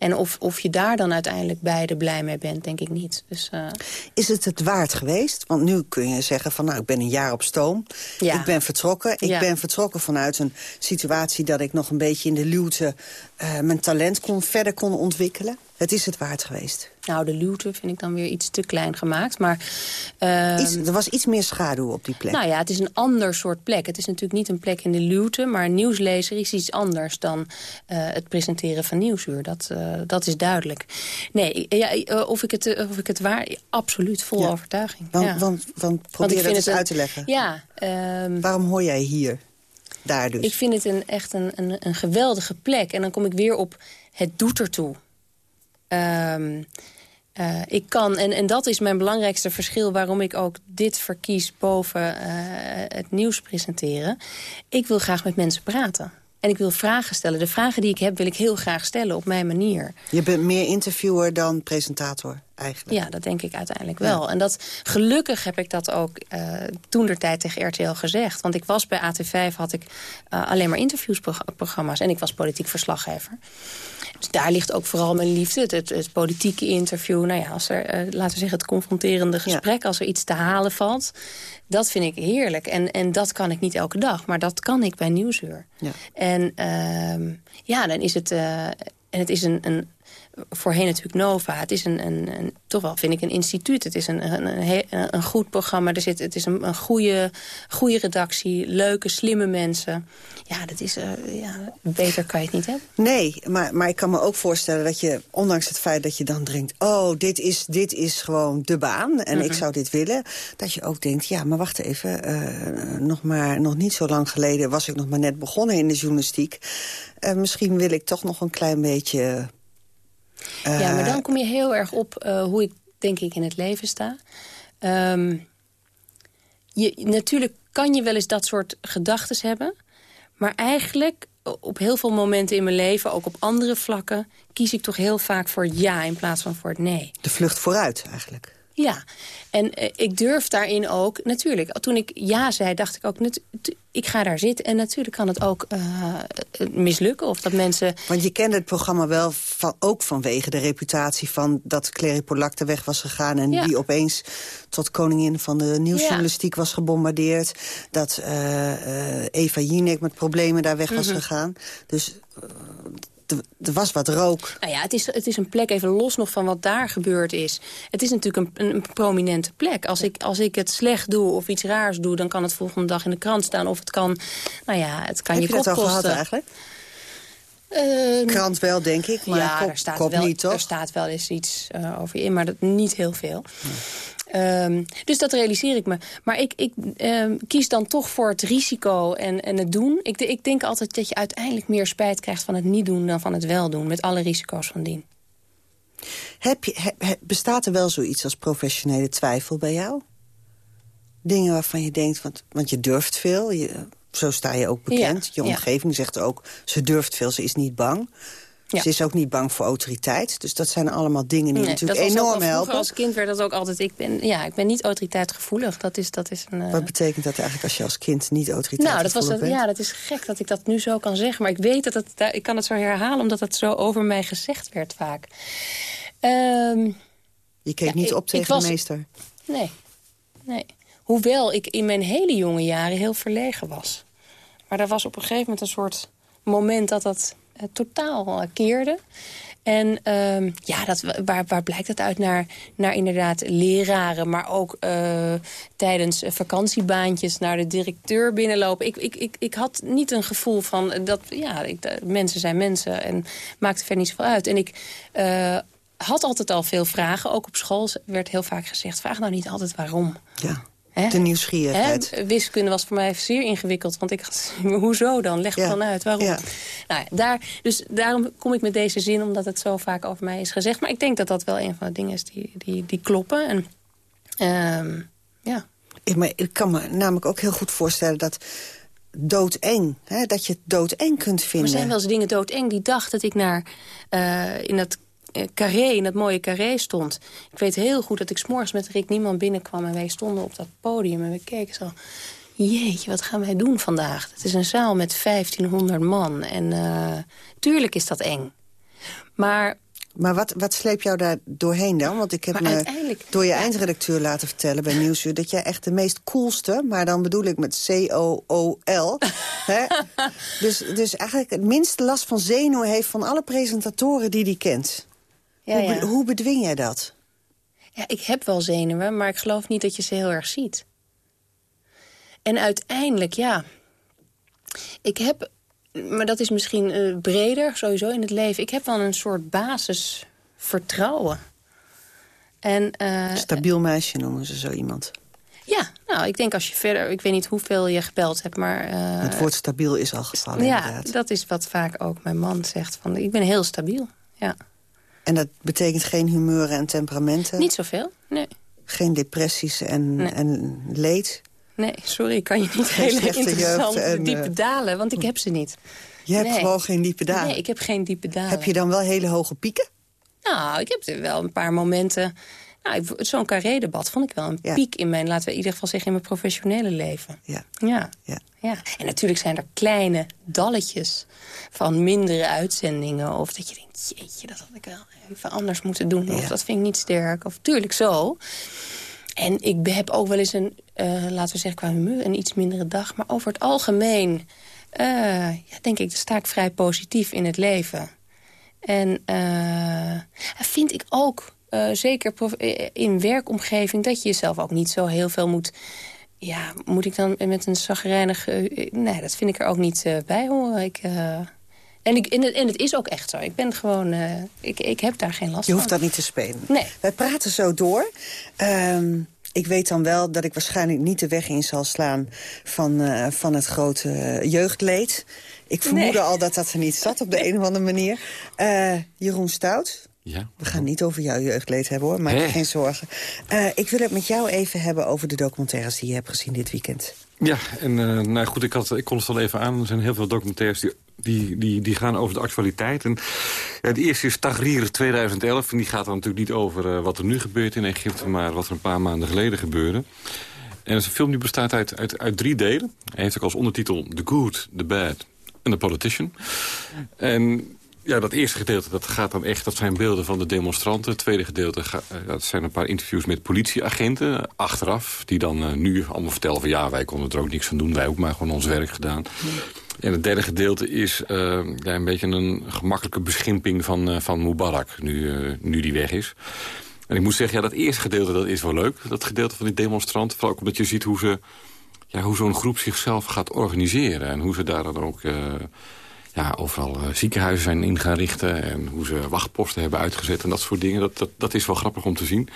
En of, of je daar dan uiteindelijk beide blij mee bent, denk ik niet. Dus, uh... Is het het waard geweest? Want nu kun je zeggen van nou, ik ben een jaar op stoom. Ja. Ik ben vertrokken. Ik ja. ben vertrokken vanuit een situatie dat ik nog een beetje in de luwte... Uh, mijn talent kon, verder kon ontwikkelen. Het is het waard geweest. Nou, de luwte vind ik dan weer iets te klein gemaakt. Maar, uh, iets, er was iets meer schaduw op die plek. Nou ja, het is een ander soort plek. Het is natuurlijk niet een plek in de luwte... maar een nieuwslezer is iets anders dan uh, het presenteren van Nieuwsuur. Dat, uh, dat is duidelijk. Nee, ja, of, ik het, of ik het waar... Absoluut, vol ja. overtuiging. Want, ja. want, want probeer want dat eens een, uit te leggen. Ja. Um, Waarom hoor jij hier? Daar dus. Ik vind het een, echt een, een, een geweldige plek. En dan kom ik weer op het doet ertoe. Um, uh, ik kan, en, en dat is mijn belangrijkste verschil... waarom ik ook dit verkies boven uh, het nieuws presenteren. Ik wil graag met mensen praten. En ik wil vragen stellen. De vragen die ik heb, wil ik heel graag stellen op mijn manier. Je bent meer interviewer dan presentator? eigenlijk. Ja, dat denk ik uiteindelijk wel. En dat, gelukkig heb ik dat ook uh, toen der tijd tegen RTL gezegd. Want ik was bij AT5, had ik uh, alleen maar interviewsprogramma's. En ik was politiek verslaggever. Dus daar ligt ook vooral mijn liefde. Het, het, het politieke interview, nou ja, als er, uh, laten we zeggen, het confronterende gesprek. Ja. Als er iets te halen valt. Dat vind ik heerlijk. En, en dat kan ik niet elke dag. Maar dat kan ik bij Nieuwsuur. Ja. En ja, dan is het... en het is een, een voorheen natuurlijk Nova. Het is een, een, een, toch wel, vind ik, een instituut. Het is een, een, een, goed programma. Er zit, het is een, een goede, goede redactie. Leuke, slimme mensen. Ja, dat is, uh, ja, beter kan je het niet hebben. Nee, maar, maar ik kan me ook voorstellen dat je, ondanks het feit dat je dan denkt... oh, dit is, dit is gewoon de baan en ik zou dit willen... dat je ook denkt, ja, maar wacht even. Uh, nog, maar, nog niet zo lang geleden was ik nog maar net begonnen in de journalistiek. Uh, misschien wil ik toch nog een klein beetje ja, maar dan kom je heel erg op uh, hoe ik denk ik in het leven sta. Um, je, natuurlijk kan je wel eens dat soort gedachten hebben. Maar eigenlijk op heel veel momenten in mijn leven, ook op andere vlakken... kies ik toch heel vaak voor het ja in plaats van voor het nee. De vlucht vooruit eigenlijk. Ja, en uh, ik durf daarin ook, natuurlijk, toen ik ja zei, dacht ik ook, ik ga daar zitten. En natuurlijk kan het ook uh, mislukken of dat mensen... Want je kende het programma wel van, ook vanwege de reputatie van dat Clary Polak de weg was gegaan... en ja. die opeens tot koningin van de nieuwsjournalistiek ja. was gebombardeerd. Dat uh, Eva Jinek met problemen daar weg was mm -hmm. gegaan. Dus er was wat rook. Nou ja, het is, het is een plek, even los nog van wat daar gebeurd is. Het is natuurlijk een, een, prominente plek. Als ik, als ik het slecht doe of iets raars doe... dan kan het volgende dag in de krant staan. Of het kan, nou ja, het kan Heb je, je kop dat al kosten. gehad eigenlijk? Uh, krant wel, denk ik, maar ja, kop, er staat kop wel, niet, toch? Er staat wel eens iets uh, over in, maar dat, niet heel veel. Um, dus dat realiseer ik me. Maar ik, ik um, kies dan toch voor het risico en, en het doen. Ik, ik denk altijd dat je uiteindelijk meer spijt krijgt van het niet doen... dan van het wel doen, met alle risico's van dien. Heb je, he, bestaat er wel zoiets als professionele twijfel bij jou? Dingen waarvan je denkt, want, want je durft veel... Je, zo sta je ook bekend. Ja, je omgeving ja. zegt ook, ze durft veel, ze is niet bang. Ja. Ze is ook niet bang voor autoriteit. Dus dat zijn allemaal dingen die nee, natuurlijk enorm helpen. Als kind werd dat ook altijd... Ik ben, ja, ik ben niet autoriteitsgevoelig. Dat is, dat is een, uh... Wat betekent dat eigenlijk als je als kind niet autoriteitsgevoelig nou, dat was bent? Ja, dat is gek dat ik dat nu zo kan zeggen. Maar ik weet dat het... Ik kan het zo herhalen omdat het zo over mij gezegd werd vaak. Um, je keek ja, niet op tegen was, de meester? Nee, nee. Hoewel ik in mijn hele jonge jaren heel verlegen was. Maar er was op een gegeven moment een soort moment dat dat totaal uh, keerde. En uh, ja, dat, waar, waar blijkt dat uit? Naar, naar inderdaad leraren, maar ook uh, tijdens vakantiebaantjes naar de directeur binnenlopen. Ik, ik, ik, ik had niet een gevoel van dat, ja, ik, mensen zijn mensen en maakt verder niet zoveel uit. En ik had altijd al veel vragen. Ook op school werd heel vaak gezegd, vraag nou niet altijd waarom. Ja. De nieuwsgierigheid. He? Wiskunde was voor mij zeer ingewikkeld. Want ik had, hoezo dan? Leg het ja. dan uit. Waarom? Ja. Nou, daar, dus daarom kom ik met deze zin, omdat het zo vaak over mij is gezegd. Maar ik denk dat dat wel een van de dingen is die, die, die kloppen. En, um, ja. Ik, maar ik kan me namelijk ook heel goed voorstellen dat doodeng, hè, dat je het doodeng kunt vinden. Er zijn wel eens dingen doodeng. Die dag dat ik naar, uh, in dat carré, in dat mooie carré stond. Ik weet heel goed dat ik s'morgens met Rick Niemand binnenkwam... en wij stonden op dat podium en we keken zo... Jeetje, wat gaan wij doen vandaag? Het is een zaal met 1500 man. En uh, tuurlijk is dat eng. Maar... Maar wat, wat sleep jou daar doorheen dan? Want ik heb me door je eindredacteur laten vertellen bij Nieuwsuur... dat jij echt de meest coolste, maar dan bedoel ik met C-O-O-L... dus, dus eigenlijk het minste last van zenuwen heeft van alle presentatoren die die kent. Ja, hoe, ja. hoe bedwing jij dat? Ja, ik heb wel zenuwen, maar ik geloof niet dat je ze heel erg ziet. En uiteindelijk, ja... Ik heb, maar dat is misschien uh, breder, sowieso in het leven... ik heb wel een soort basisvertrouwen. En, uh, Stabiel meisje noemen ze zo iemand. Ja, nou, ik denk als je verder... Ik weet niet hoeveel je gebeld hebt, maar... Uh, het woord stabiel is al gevallen, Ja, inderdaad. dat is wat vaak ook mijn man zegt. Van, ik ben heel stabiel, ja. En dat betekent geen humeuren en temperamenten? Niet zoveel, nee. Geen depressies en, nee. en leed? Nee, sorry, ik kan je niet hele interessante en, diepe dalen, want ik heb ze niet. Je hebt nee. gewoon geen diepe dalen? Nee, ik heb geen diepe dalen. Heb je dan wel hele hoge pieken? Nou, ik heb er wel een paar momenten... Nou, zo'n carré-debat vond ik wel een piek in mijn... laten we in ieder geval zeggen, in mijn professionele leven. Ja. Ja. Ja. ja. En natuurlijk zijn er kleine dalletjes van mindere uitzendingen. Of dat je denkt, jeetje, dat had ik wel even anders moeten doen. Of dat vind ik niet sterk. Of tuurlijk zo. En ik heb ook wel eens een, eh, laten we zeggen qua humeur, een iets mindere dag. Maar over het algemeen, eh, ja, denk ik, sta ik vrij positief in het leven. En eh, vind ik ook, eh, zeker eh, in werkomgeving... dat je jezelf ook niet zo heel veel moet... Ja, moet ik dan met een zagrijnig... eh, nee, dat vind ik er ook niet bij horen. Ik, en, ik, en, het, en het is ook echt zo. Ik ben gewoon... ik, ik heb daar geen last Je hoeft van. dat niet te spelen. Nee. Wij praten zo door. Ehm, ik weet dan wel dat ik waarschijnlijk niet de weg in zal slaan... van, van het grote jeugdleed. Ik vermoedde Nee. al dat dat er niet zat op de een of andere manier. Jeroen Stout, Ja. we gaan niet over jouw jeugdleed hebben hoor, maak je geen zorgen. Eh, ik wil het met jou even hebben over de documentaires die je hebt gezien dit weekend. Ja, en eh, nou goed, ik, had, ik kon het al even aan. Er zijn heel veel documentaires die, die, die, die gaan over de actualiteit. En, ja, de eerste is Tahrir 2011. En die gaat dan natuurlijk niet over eh, wat er nu gebeurt in Egypte... maar wat er een paar maanden geleden gebeurde. En het is een film die bestaat uit, uit, uit drie delen. Hij heeft ook als ondertitel The Good, The Bad en The Politician. En ja, dat eerste gedeelte dat gaat dan echt, dat zijn beelden van de demonstranten. Het tweede gedeelte eh, dat zijn een paar interviews met politieagenten eh, achteraf. Die dan eh, nu allemaal vertellen van ja, wij konden er ook niks aan doen. Wij ook maar gewoon ons werk gedaan. En het derde gedeelte is ja, een beetje een gemakkelijke beschimping van, van Mubarak. Nu, eh, nu die weg is. En ik moet zeggen, ja, dat eerste gedeelte dat is wel leuk. Dat gedeelte van die demonstranten. Vooral ook omdat je ziet hoe ze ja, hoe zo'n groep zichzelf gaat organiseren. En hoe ze daar dan ook ja, overal eh, ziekenhuizen zijn in gaan richten. En hoe ze wachtposten hebben uitgezet en dat soort dingen. Dat, dat, dat is wel grappig om te zien.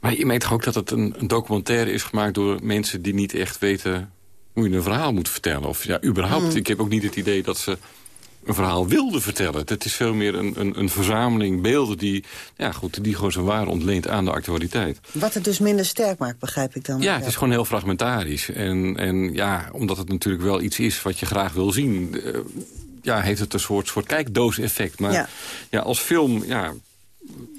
Maar je meent toch ook dat het een, een documentaire is gemaakt door mensen die niet echt weten hoe je een verhaal moet vertellen. Of ja, überhaupt. Mm. Ik heb ook niet het idee dat ze een verhaal wilden vertellen. Het is veel meer een, een, een verzameling beelden die, ja, goed, die gewoon zijn waarde ontleent aan de actualiteit. Wat het dus minder sterk maakt, begrijp ik dan. Ja, het is gewoon heel fragmentarisch. En, en ja, omdat het natuurlijk wel iets is wat je graag wil zien... eh, ja, heeft het een soort, soort kijkdoos-effect. Maar Ja. ja. als film ja,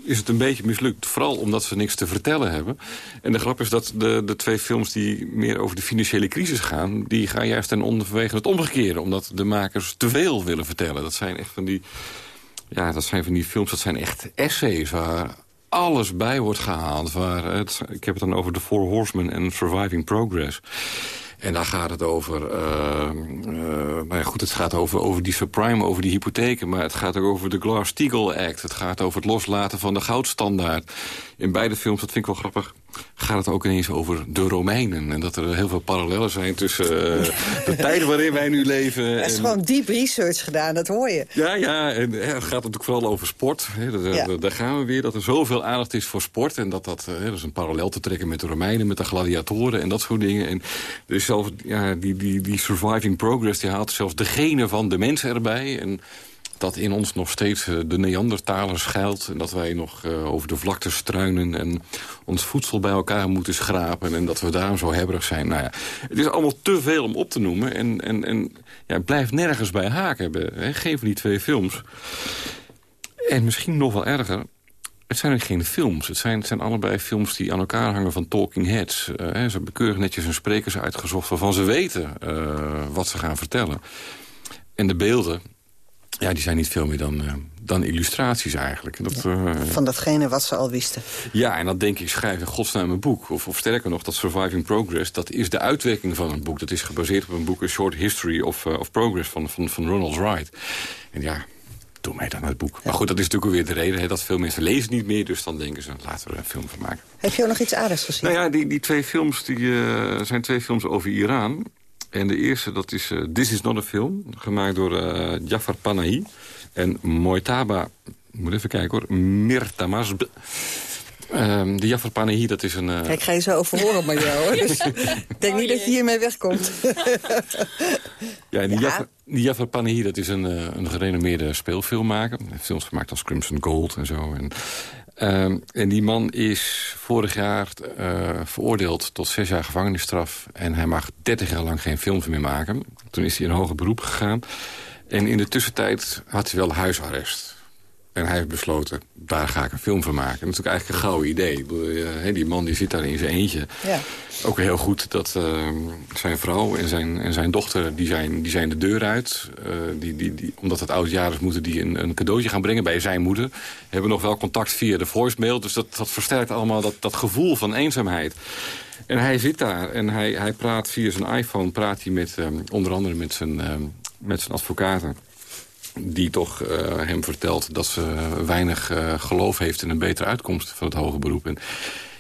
is het een beetje mislukt. Vooral omdat ze niks te vertellen hebben. En de grap is dat de, de twee films die meer over de financiële crisis gaan... die gaan juist ten onder vanwege het omgekeerde. Omdat de makers te veel willen vertellen. Dat zijn echt van die... Ja, dat zijn van die films, dat zijn echt essays waar alles bij wordt gehaald. Waar het, ik heb het dan over The Four Horsemen en Surviving Progress. En daar gaat het over, eh, nou ja, goed, het gaat over, over die subprime, over die hypotheken. Maar het gaat ook over de Glass-Steagall Act. Het gaat over het loslaten van de goudstandaard. In beide films, dat vind ik wel grappig, gaat het ook ineens over de Romeinen. En dat er heel veel parallellen zijn tussen eh, de tijden waarin wij nu leven. Er is en- gewoon deep research gedaan, dat hoor je. ja, ja, en ja, het gaat natuurlijk vooral over sport. Hè. Daar, Ja. daar- gaan we weer, dat er zoveel aandacht is voor sport. En dat dat, eh, dat is een parallel te trekken met de Romeinen, met de gladiatoren en dat soort dingen. En zelfs, ja, die, die, die surviving progress, die haalt zelfs de genen van de mensen erbij. En dat in ons nog steeds eh, de Neandertalers schuilt. En dat wij nog eh, over de vlakte struinen en ons voedsel bij elkaar moeten schrapen. En dat we daarom zo hebberig zijn. Nou ja, het is allemaal te veel om op te noemen. En, en, en ja, het blijft nergens bij. Bij, hè, van die twee films. En misschien nog wel erger... Het zijn geen films. Het zijn, het zijn allebei films die aan elkaar hangen van talking heads. Eh, ze hebben keurig netjes hun sprekers uitgezocht... waarvan ze weten wat ze gaan vertellen. En de beelden, ja, die zijn niet veel meer dan, eh, dan illustraties eigenlijk. En Dat, eh, Van datgene wat ze al wisten. ja, en dan denk ik, schrijf in godsnaam een boek. Of, of sterker nog, dat Surviving Progress, dat is de uitwerking van een boek. Dat is gebaseerd op een boek, A Short History of, eh, of Progress van, van, van Ronald Wright. En ja, doe mij dan het boek. Maar goed, dat is natuurlijk ook weer de reden, hè, dat veel mensen lezen niet meer. Dus dan denken ze, laten we er een film van maken. Heb je ook nog iets aardigs gezien? Nou ja, die, die twee films die, eh, zijn twee films over Iran. En de eerste, dat is eh, This is not a film. Gemaakt door eh, Jafar Panahi. En Moitaba, ik moet even kijken hoor, Mirtamazb. Ehm de Jafar Panahi, dat is een... eh, Ik ga je zo over horen, maar jou. hoor. Dus ik denk niet dat je hiermee wegkomt. Ja, die, Jafar, Panahi, dat is een, een gerenommeerde speelfilmmaker. Hij heeft films gemaakt als Crimson Gold en zo. En, ehm, en die man is vorig jaar eh, veroordeeld tot zes jaar gevangenisstraf. En hij mag dertig jaar lang geen films meer maken. Toen is hij in hoger beroep gegaan. En in de tussentijd had hij wel huisarrest. En hij heeft besloten, daar ga ik een film van maken. Dat is natuurlijk eigenlijk een gouden idee. Eh, die man die zit daar in zijn eentje. Ja. Ook heel goed dat uh, zijn vrouw en zijn, en zijn dochter... die zijn, die zijn de deur uit. Uh, die, die, die, omdat het oudjaar is, moeten die een, een cadeautje gaan brengen bij zijn moeder. Hebben nog wel contact via de voicemail. Dus dat, dat versterkt allemaal dat, dat gevoel van eenzaamheid. En hij zit daar en hij, hij praat via zijn iPhone... praat hij met, um, onder andere met zijn, um, met zijn advocaten die toch uh, hem vertelt dat ze weinig uh, geloof heeft in een betere uitkomst van het hoge beroep. En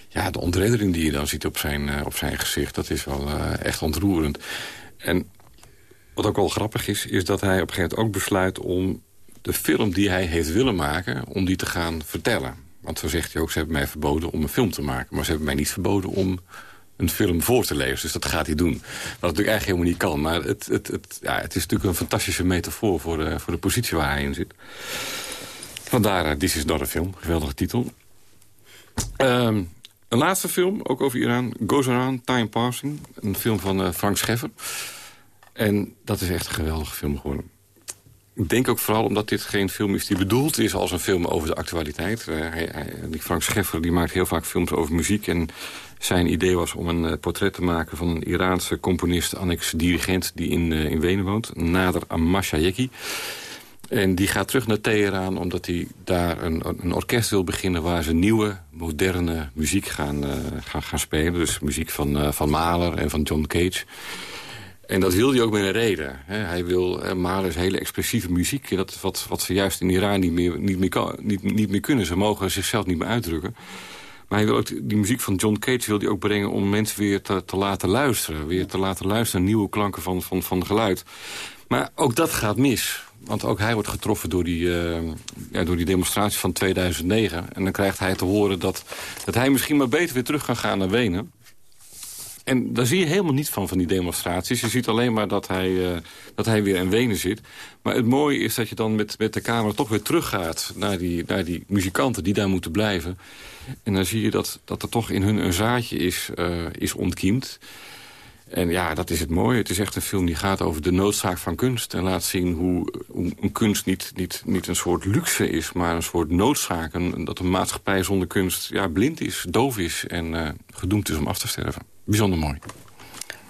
ja, de ontreddering die je dan ziet op zijn, uh, op zijn gezicht, dat is wel echt ontroerend. En wat ook wel grappig is, is dat hij op een gegeven moment ook besluit om de film die hij heeft willen maken, om die te gaan vertellen. Want zo zegt hij ook, ze hebben mij verboden om een film te maken. Maar ze hebben mij niet verboden om een film voor te lezen. Dus dat gaat hij doen. Wat natuurlijk eigenlijk helemaal niet kan. Maar het, het, het, ja, het is natuurlijk een fantastische metafoor voor de, voor de positie waar hij in zit. Vandaar uh, This is not a film. Geweldige titel. Um, een laatste film, ook over Iran. Goes Around, Time Passing. Een film van uh, Frank Scheffer. En dat is echt een geweldige film geworden. Ik denk ook vooral omdat dit geen film is die bedoeld is als een film over de actualiteit. Hij, hij, Frank Scheffer die maakt heel vaak films over muziek. En zijn idee was om een uh, portret te maken van een Iraanse componist, annex dirigent, die in, uh, in Wenen woont. Nader Amashayeki. En die gaat terug naar Teheran omdat hij daar een, een orkest wil beginnen... waar ze nieuwe, moderne muziek gaan, uh, gaan, gaan spelen. Dus muziek van, van Mahler en van John Cage. En dat wil hij ook met een reden. Hij wil, eh, Mahler is hele expressieve muziek. Dat, wat, wat ze juist in Iran niet meer, niet, meer niet, niet meer kunnen. Ze mogen zichzelf niet meer uitdrukken. Maar hij wil ook die muziek van John Cage wil hij ook brengen... om mensen weer te, te laten luisteren. Weer te laten luisteren nieuwe klanken van, van, van geluid. Maar ook dat gaat mis. Want ook hij wordt getroffen door die, uh, ja, door die demonstratie van 2009. En dan krijgt hij te horen dat, dat hij misschien maar beter weer terug kan gaan naar Wenen. En daar zie je helemaal niet van, van die demonstraties. Je ziet alleen maar dat hij, uh, dat hij weer in Wenen zit. Maar het mooie is dat je dan met, met de camera toch weer teruggaat... Naar die, naar die muzikanten die daar moeten blijven. En dan zie je dat, dat er toch in hun een zaadje is, uh, is ontkiemd. En ja, dat is het mooie. Het is echt een film die gaat over de noodzaak van kunst. En laat zien hoe, hoe een kunst niet, niet, niet een soort luxe is... maar een soort noodzaak. En dat een maatschappij zonder kunst ja, blind is, doof is... en uh, gedoemd is om af te sterven. Bijzonder mooi.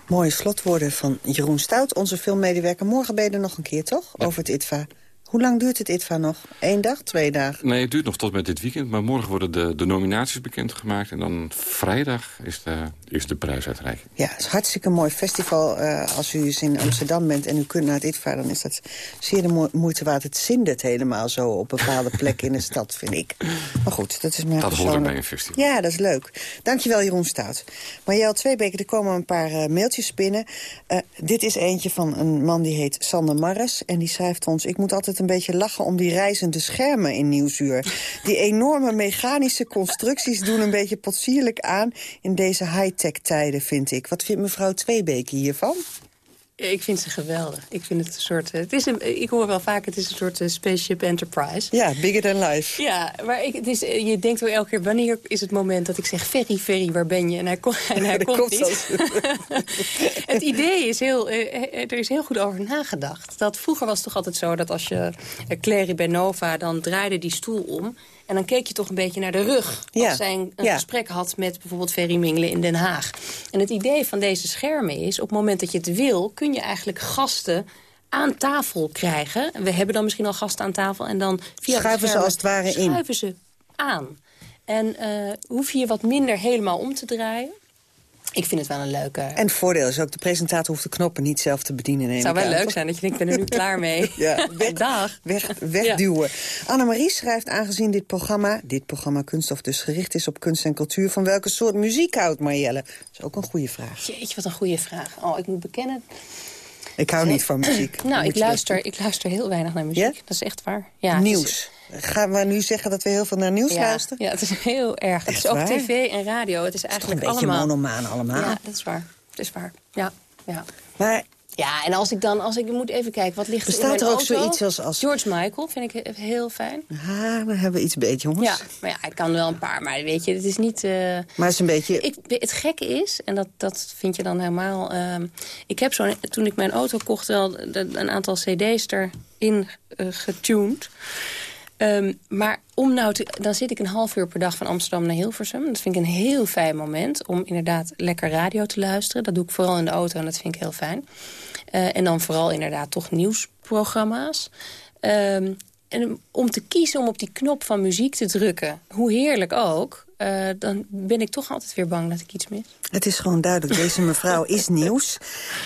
Mooie slotwoorden van Jeroen Stout, onze filmmedewerker. Morgen ben je er nog een keer, toch? Ja. Over het ITVA. Hoe lang duurt het ITVA nog? Eén dag, twee dagen? Nee, het duurt nog tot met dit weekend. Maar morgen worden de, de nominaties bekendgemaakt. En dan vrijdag is de, is de prijsuitreiking. Ja, het is hartstikke mooi festival. Uh, als u eens in Amsterdam bent en u kunt naar het ITVA... dan is dat zeer de mo moeite waard. Het zindert helemaal zo op bepaalde plekken in de stad, vind ik. Maar goed, dat is mijn Dat hoort bij een festival. Ja, dat is leuk. Dankjewel, Jeroen Stout. Marjel Tweebeke, er komen een paar uh, mailtjes binnen. Uh, dit is eentje van een man die heet Sander Marres. En die schrijft ons... Ik moet altijd een beetje lachen om die reizende schermen in Nieuwsuur. Die enorme mechanische constructies doen een beetje potsierlijk aan... in deze high-tech tijden, vind ik. Wat vindt mevrouw Tweebeke hiervan? Ik vind ze geweldig. Ik vind het een soort. Het is een, ik hoor wel vaak, het is een soort uh, spaceship enterprise. Ja, bigger than life. Ja, maar ik, het is, je denkt wel elke keer, wanneer is het moment dat ik zeg... Ferry, Ferry, waar ben je? En hij, kon, en hij komt, komt niet. het idee is heel... er is heel goed over nagedacht. Dat vroeger was het toch altijd zo dat als je Clary Benova... dan draaide die stoel om... En dan keek je toch een beetje naar de rug. Ja. Als zij een, een Ja. gesprek had met bijvoorbeeld Ferry Mingelen in Den Haag. En het idee van deze schermen is... op het moment dat je het wil, kun je eigenlijk gasten aan tafel krijgen. We hebben dan misschien al gasten aan tafel. En dan via Schuiven ze als het ware in. Schuiven ze aan. En eh, hoef je je wat minder helemaal om te draaien. Ik vind het wel een leuke... En het voordeel is ook, de presentator hoeft de knoppen niet zelf te bedienen. Het zou wel leuk toch? zijn dat je denkt, ik ben er nu klaar mee. Ja, weg, Dag. weg, wegduwen. Annemarie schrijft, aangezien dit programma, dit programma Kunststof dus gericht is op kunst en cultuur, van welke soort muziek houdt Marjelle? Dat is ook een goede vraag. Jeetje, wat een goede vraag. Oh, ik moet bekennen. Ik hou niet van muziek. Nou, ik luister, ik luister heel weinig naar muziek. Ja? Dat is echt waar. Ja, Nieuws. Gaan we nu zeggen dat we heel veel naar nieuws ja, luisteren? Ja, het is heel erg. Het is ook waar? tv en radio. Het is Toch eigenlijk een beetje allemaal... monomaan allemaal. Ja, dat is waar. Dat is waar. Ja, ja. Maar Ja, en als ik dan, als ik moet even kijken, wat ligt er in Bestaat er ook auto? zoiets als- als- George Michael vind ik he- heel fijn. ah, dan hebben we iets beter, jongens. Ja, maar ja, ik kan wel een paar, maar weet je, het is niet... eh, Maar het is een beetje... ik, het gekke is, en dat, dat vind je dan helemaal... ehm, ik heb zo, toen ik mijn auto kocht, wel een aantal cd's erin eh, getuned. Ehm, maar om nou te, dan zit ik een half uur per dag van Amsterdam naar Hilversum. Dat vind ik een heel fijn moment om inderdaad lekker radio te luisteren. Dat doe ik vooral in de auto en dat vind ik heel fijn. Uh, en dan vooral inderdaad toch nieuwsprogramma's. Um, en om te kiezen om op die knop van muziek te drukken, hoe heerlijk ook... Uh, dan ben ik toch altijd weer bang dat ik iets mis. Het is gewoon duidelijk, deze mevrouw is nieuws.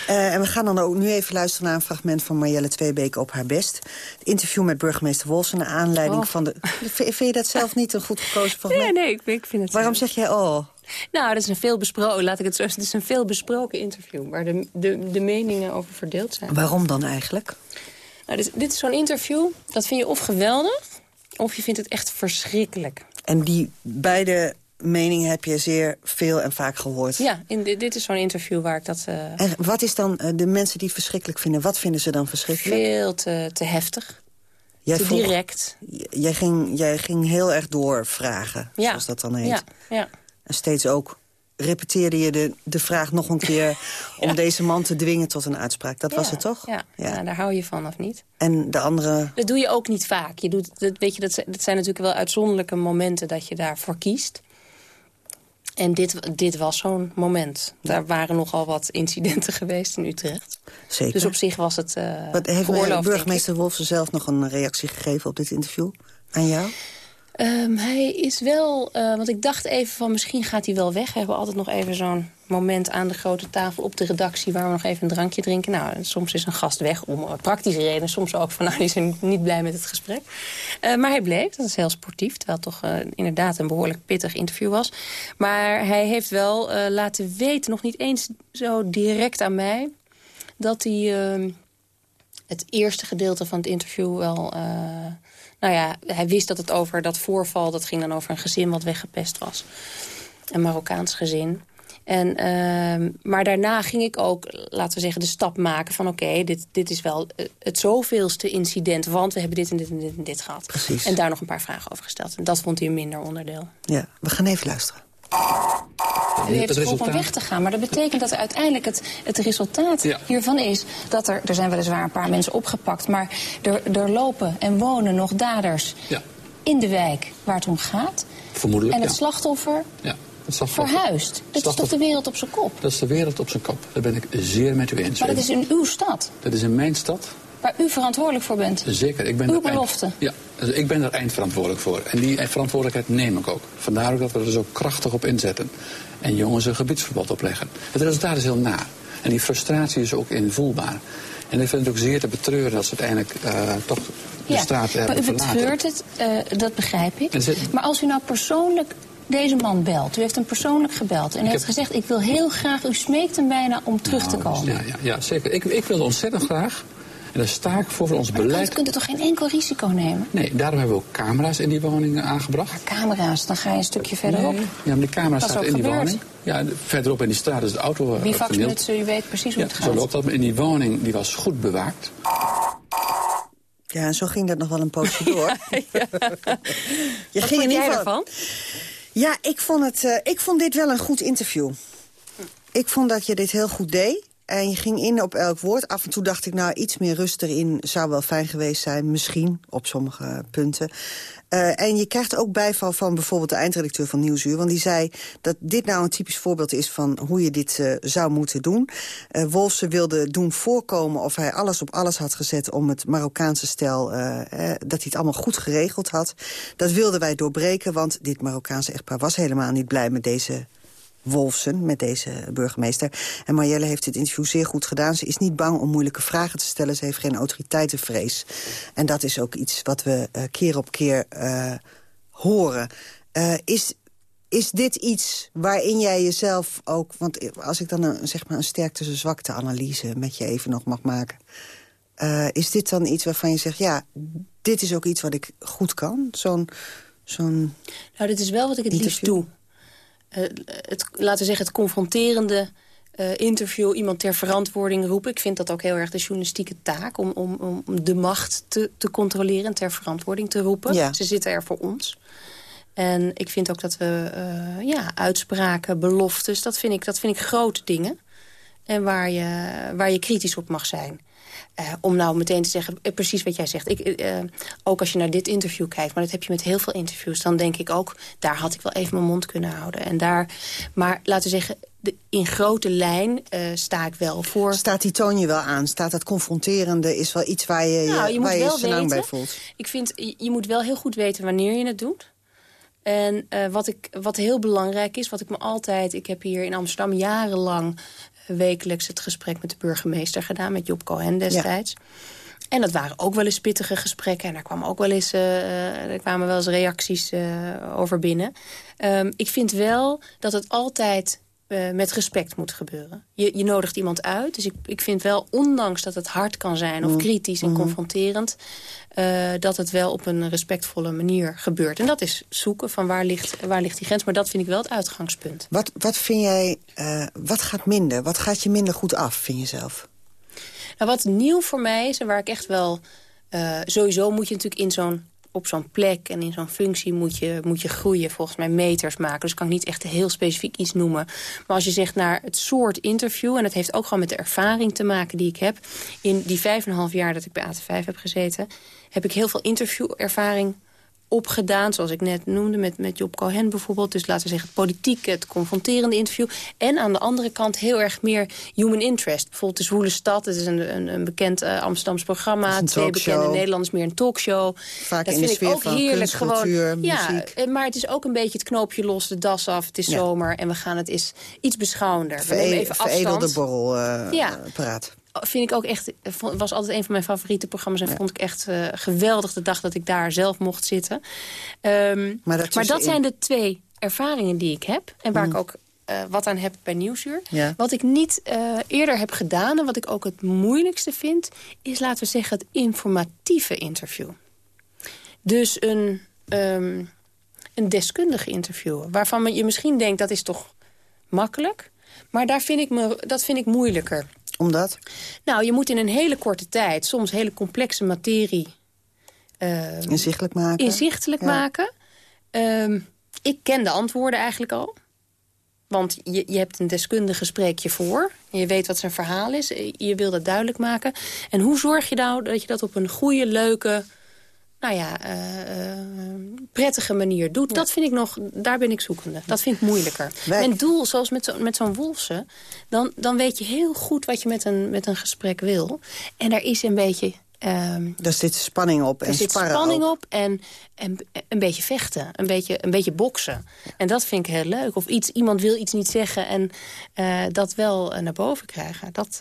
Uh, en we gaan dan ook nu even luisteren naar een fragment van Marjelle Tweebeke op haar best. Het interview met burgemeester Wolsen naar aanleiding oh. van de... Vind je dat zelf niet een goed gekozen fragment? Nee, nee, ik, ik vind het... Waarom zeg jij oh? Nou, dat is een veel besproken, laat ik het zo zeggen, het is een veel besproken interview... waar de, de, de meningen over verdeeld zijn. Waarom dan eigenlijk? Nou, dit, dit is zo'n interview, dat vind je of geweldig... of je vindt het echt verschrikkelijk. En die beide meningen heb je zeer veel en vaak gehoord. Ja, in, dit is zo'n interview waar ik dat... Uh... En wat is dan uh, de mensen die het verschrikkelijk vinden? Wat vinden ze dan verschrikkelijk? Veel te, te heftig. Jij te direct. Jij ging, jij ging heel erg doorvragen, ja. zoals dat dan heet. Ja, ja. En steeds ook repeteerde je de, de vraag nog een keer... om deze man te dwingen tot een uitspraak. Dat was het toch? Ja. ja. daar hou je van, of niet? En de andere... Dat doe je ook niet vaak. Je doet, dat, weet je, dat, dat zijn natuurlijk wel uitzonderlijke momenten dat je daarvoor kiest. En dit, dit was zo'n moment. Daar waren nogal wat incidenten geweest in Utrecht. Zeker. Dus op zich was het uh, Wat, Heeft burgemeester Wolfsen zelf nog een reactie gegeven op dit interview? Aan jou? Um, hij is wel, uh, want ik dacht even van misschien gaat hij wel weg. We hebben altijd nog even zo'n moment aan de grote tafel op de redactie... waar we nog even een drankje drinken. Nou, soms is een gast weg om praktische redenen. Soms ook van, nou, die is niet blij met het gesprek. Uh, maar hij bleef, dat is heel sportief. Terwijl het toch inderdaad een behoorlijk pittig interview was. Maar hij heeft wel laten weten, nog niet eens zo direct aan mij... dat hij ehm, het eerste gedeelte van het interview wel nou ja, hij wist dat het over dat voorval... dat ging dan over een gezin wat weggepest was. Een Marokkaans gezin. En, uh, maar daarna ging ik ook, laten we zeggen, de stap maken van... oké, dit, dit is wel het zoveelste incident... want we hebben dit en dit en dit en dit gehad. Precies. En daar nog een paar vragen over gesteld. En dat vond hij een minder onderdeel. Ja, we gaan even luisteren. U heeft het om weg te gaan. Maar dat betekent dat uiteindelijk het, het resultaat hiervan is... dat er, er zijn weliswaar een paar mensen opgepakt... maar er, er lopen en wonen nog daders ja. in de wijk waar het om gaat. Vermoedelijk, En het slachtoffer... Ja. Verhuisd. Dat is toch de wereld op zijn kop? Dat is de wereld op zijn kop. Daar ben ik zeer met u eens. Maar dat is in uw stad? Dat is in mijn stad. Waar u verantwoordelijk voor bent? Zeker. Ik ben Uw belofte? ja, dus ik ben er eindverantwoordelijk voor. En die verantwoordelijkheid neem ik ook. Vandaar ook dat we er zo krachtig op inzetten. En jongens een gebiedsverbod opleggen. Het resultaat is heel na. En die frustratie is ook invoelbaar. En ik vind het ook zeer te betreuren dat ze uiteindelijk uh, toch de ja, straat hebben maar u betreurt het, uh, dat begrijp ik. Maar als u nou persoonlijk deze man belt. U heeft hem persoonlijk gebeld en heeft gezegd... ik wil heel graag, u smeekt hem bijna om terug te nou, komen. Ja, ja, ja zeker. Ik, ik wil ontzettend graag. En daar sta ik voor, voor ons maar beleid. U kunt er toch geen enkel risico nemen? Nee, daarom hebben we ook camera's in die woning aangebracht. Maar camera's, dan ga je een stukje verderop. Nee, ja, maar die camera staat in die woning. Ja, verderop in die straat is de auto Wie uh, u weet precies hoe ja, het gaat. Zo loopt dat, in die woning, die was goed bewaakt. Ja, en zo ging dat nog wel een poosje door. ja. Je Wat ging vond jij ervan? Ja, ik vond, het, uh, ik vond dit wel een goed interview. Ik vond dat je dit heel goed deed. En je ging in op elk woord. Af en toe dacht ik, nou, iets meer rust erin zou wel fijn geweest zijn. Misschien, op sommige punten. Uh, en je krijgt ook bijval van bijvoorbeeld de eindredacteur van Nieuwsuur. Want die zei dat dit nou een typisch voorbeeld is van hoe je dit uh, zou moeten doen. Uh, Wolfsen wilde doen voorkomen of hij alles op alles had gezet... om het Marokkaanse stel, eh, dat hij het allemaal goed geregeld had. Dat wilden wij doorbreken, want dit Marokkaanse echtpaar was helemaal niet blij met deze Wolfsen, met deze burgemeester. En Marjelle heeft dit interview zeer goed gedaan. Ze is niet bang om moeilijke vragen te stellen. Ze heeft geen autoriteitenvrees. En dat is ook iets wat we uh, keer op keer uh, horen. Uh, is, is dit iets waarin jij jezelf ook... want als ik dan een, zeg maar een sterkte-zwakte-analyse met je even nog mag maken... is dit dan iets waarvan je zegt... ja, dit is ook iets wat ik goed kan? Zo'n... zo'n nou, dit is wel wat ik het liefst doe. Uh, het, laten we zeggen, het confronterende uh, interview... iemand ter verantwoording roepen. Ik vind dat ook heel erg de journalistieke taak... om, om, om de macht te, te controleren en ter verantwoording te roepen. Ja. Ze zitten er voor ons. En ik vind ook dat we uh, ja, uitspraken, beloftes... Dat vind, ik, dat vind ik grote dingen. En waar je, waar je kritisch op mag zijn. Uh, om nou meteen te zeggen, uh, precies wat jij zegt. Ik, uh, ook als je naar dit interview kijkt, maar dat heb je met heel veel interviews... dan denk ik ook, daar had ik wel even mijn mond kunnen houden. En daar, maar laten we zeggen, de, in grote lijn sta ik wel voor. Staat die toon je wel aan? Staat dat confronterende? Is wel iets waar je nou, je, waar moet je je lang bij voelt? Ik vind, je, je moet wel heel goed weten wanneer je het doet. En uh, wat, ik, wat heel belangrijk is, wat ik me altijd... Ik heb hier in Amsterdam jarenlang wekelijks het gesprek met de burgemeester gedaan... met Job Cohen destijds. Ja. En dat waren ook wel eens pittige gesprekken. En daar kwamen ook wel eens, uh, er kwamen wel eens reacties uh, over binnen. Um, ik vind wel dat het altijd uh, met respect moet gebeuren. Je, je nodigt iemand uit. Dus ik, ik vind wel, ondanks dat het hard kan zijn... of Mm. kritisch en Mhm. confronterend... Uh, dat het wel op een respectvolle manier gebeurt. En dat is zoeken van waar ligt, waar ligt die grens. Maar dat vind ik wel het uitgangspunt. Wat, wat vind jij, uh, wat gaat minder? Wat gaat je minder goed af, vind je zelf? Nou, wat nieuw voor mij is en waar ik echt wel... Sowieso moet je natuurlijk in zo'n op zo'n plek en in zo'n functie moet je, moet je groeien, volgens mij meters maken. Dus kan ik niet echt heel specifiek iets noemen. Maar als je zegt naar het soort interview... en dat heeft ook gewoon met de ervaring te maken die ik heb... in die vijf en een half jaar dat ik bij AT5 heb gezeten... heb ik heel veel interviewervaring opgedaan, zoals ik net noemde, met, met Job Cohen bijvoorbeeld. Dus laten we zeggen het politieke, het confronterende interview. En aan de andere kant heel erg meer human interest. Bijvoorbeeld De Zwoele Stad, het is een, een, een bekend uh, Amsterdams programma. Twee bekende Nederlanders, meer een talkshow. Vaak dat in vind de sfeer ik ook van heerlijk. kunst, gewoon, cultuur, ja, muziek. maar het is ook een beetje het knoopje los, de das af. Het is Ja. zomer en we gaan het is iets beschouwender. We nemen even afstand. borrelapparaat. Ja. apparaat. Vind ik ook echt, was altijd een van mijn favoriete programma's. En vond ik echt eh, geweldig de dag dat ik daar zelf mocht zitten. Ehm, Maar dat zijn de twee ervaringen die ik heb. En waar Mm. ik ook eh, wat aan heb bij Nieuwsuur. Ja. Wat ik niet eh, eerder heb gedaan en wat ik ook het moeilijkste vind... is, laten we zeggen, het informatieve interview. Dus een, ehm, een deskundige interview. Waarvan je misschien denkt, dat is toch makkelijk. Maar daar vind ik me, dat vind ik moeilijker. Omdat? Nou, je moet in een hele korte tijd soms hele complexe materie... ehm, Inzichtelijk maken. inzichtelijk Ja. maken. Ehm, ik ken de antwoorden eigenlijk al. Want je, je hebt een deskundige spreek je voor. Je weet wat zijn verhaal is. Je wil dat duidelijk maken. En hoe zorg je nou dat je dat op een goede, leuke... nou ja, eh, eh, prettige manier doet. Dat vind ik nog, daar ben ik zoekende. Dat vind ik moeilijker. Mijn doel, zoals met zo'n met zo'n Wolfse... Dan, dan weet je heel goed wat je met een, met een gesprek wil. En daar is een beetje... ehm, Daar zit spanning op. er en zit sparren spanning ook. op en, en een beetje vechten. Een beetje, een beetje boksen. En dat vind ik heel leuk. Of iets, iemand wil iets niet zeggen en eh, dat wel naar boven krijgen. Dat,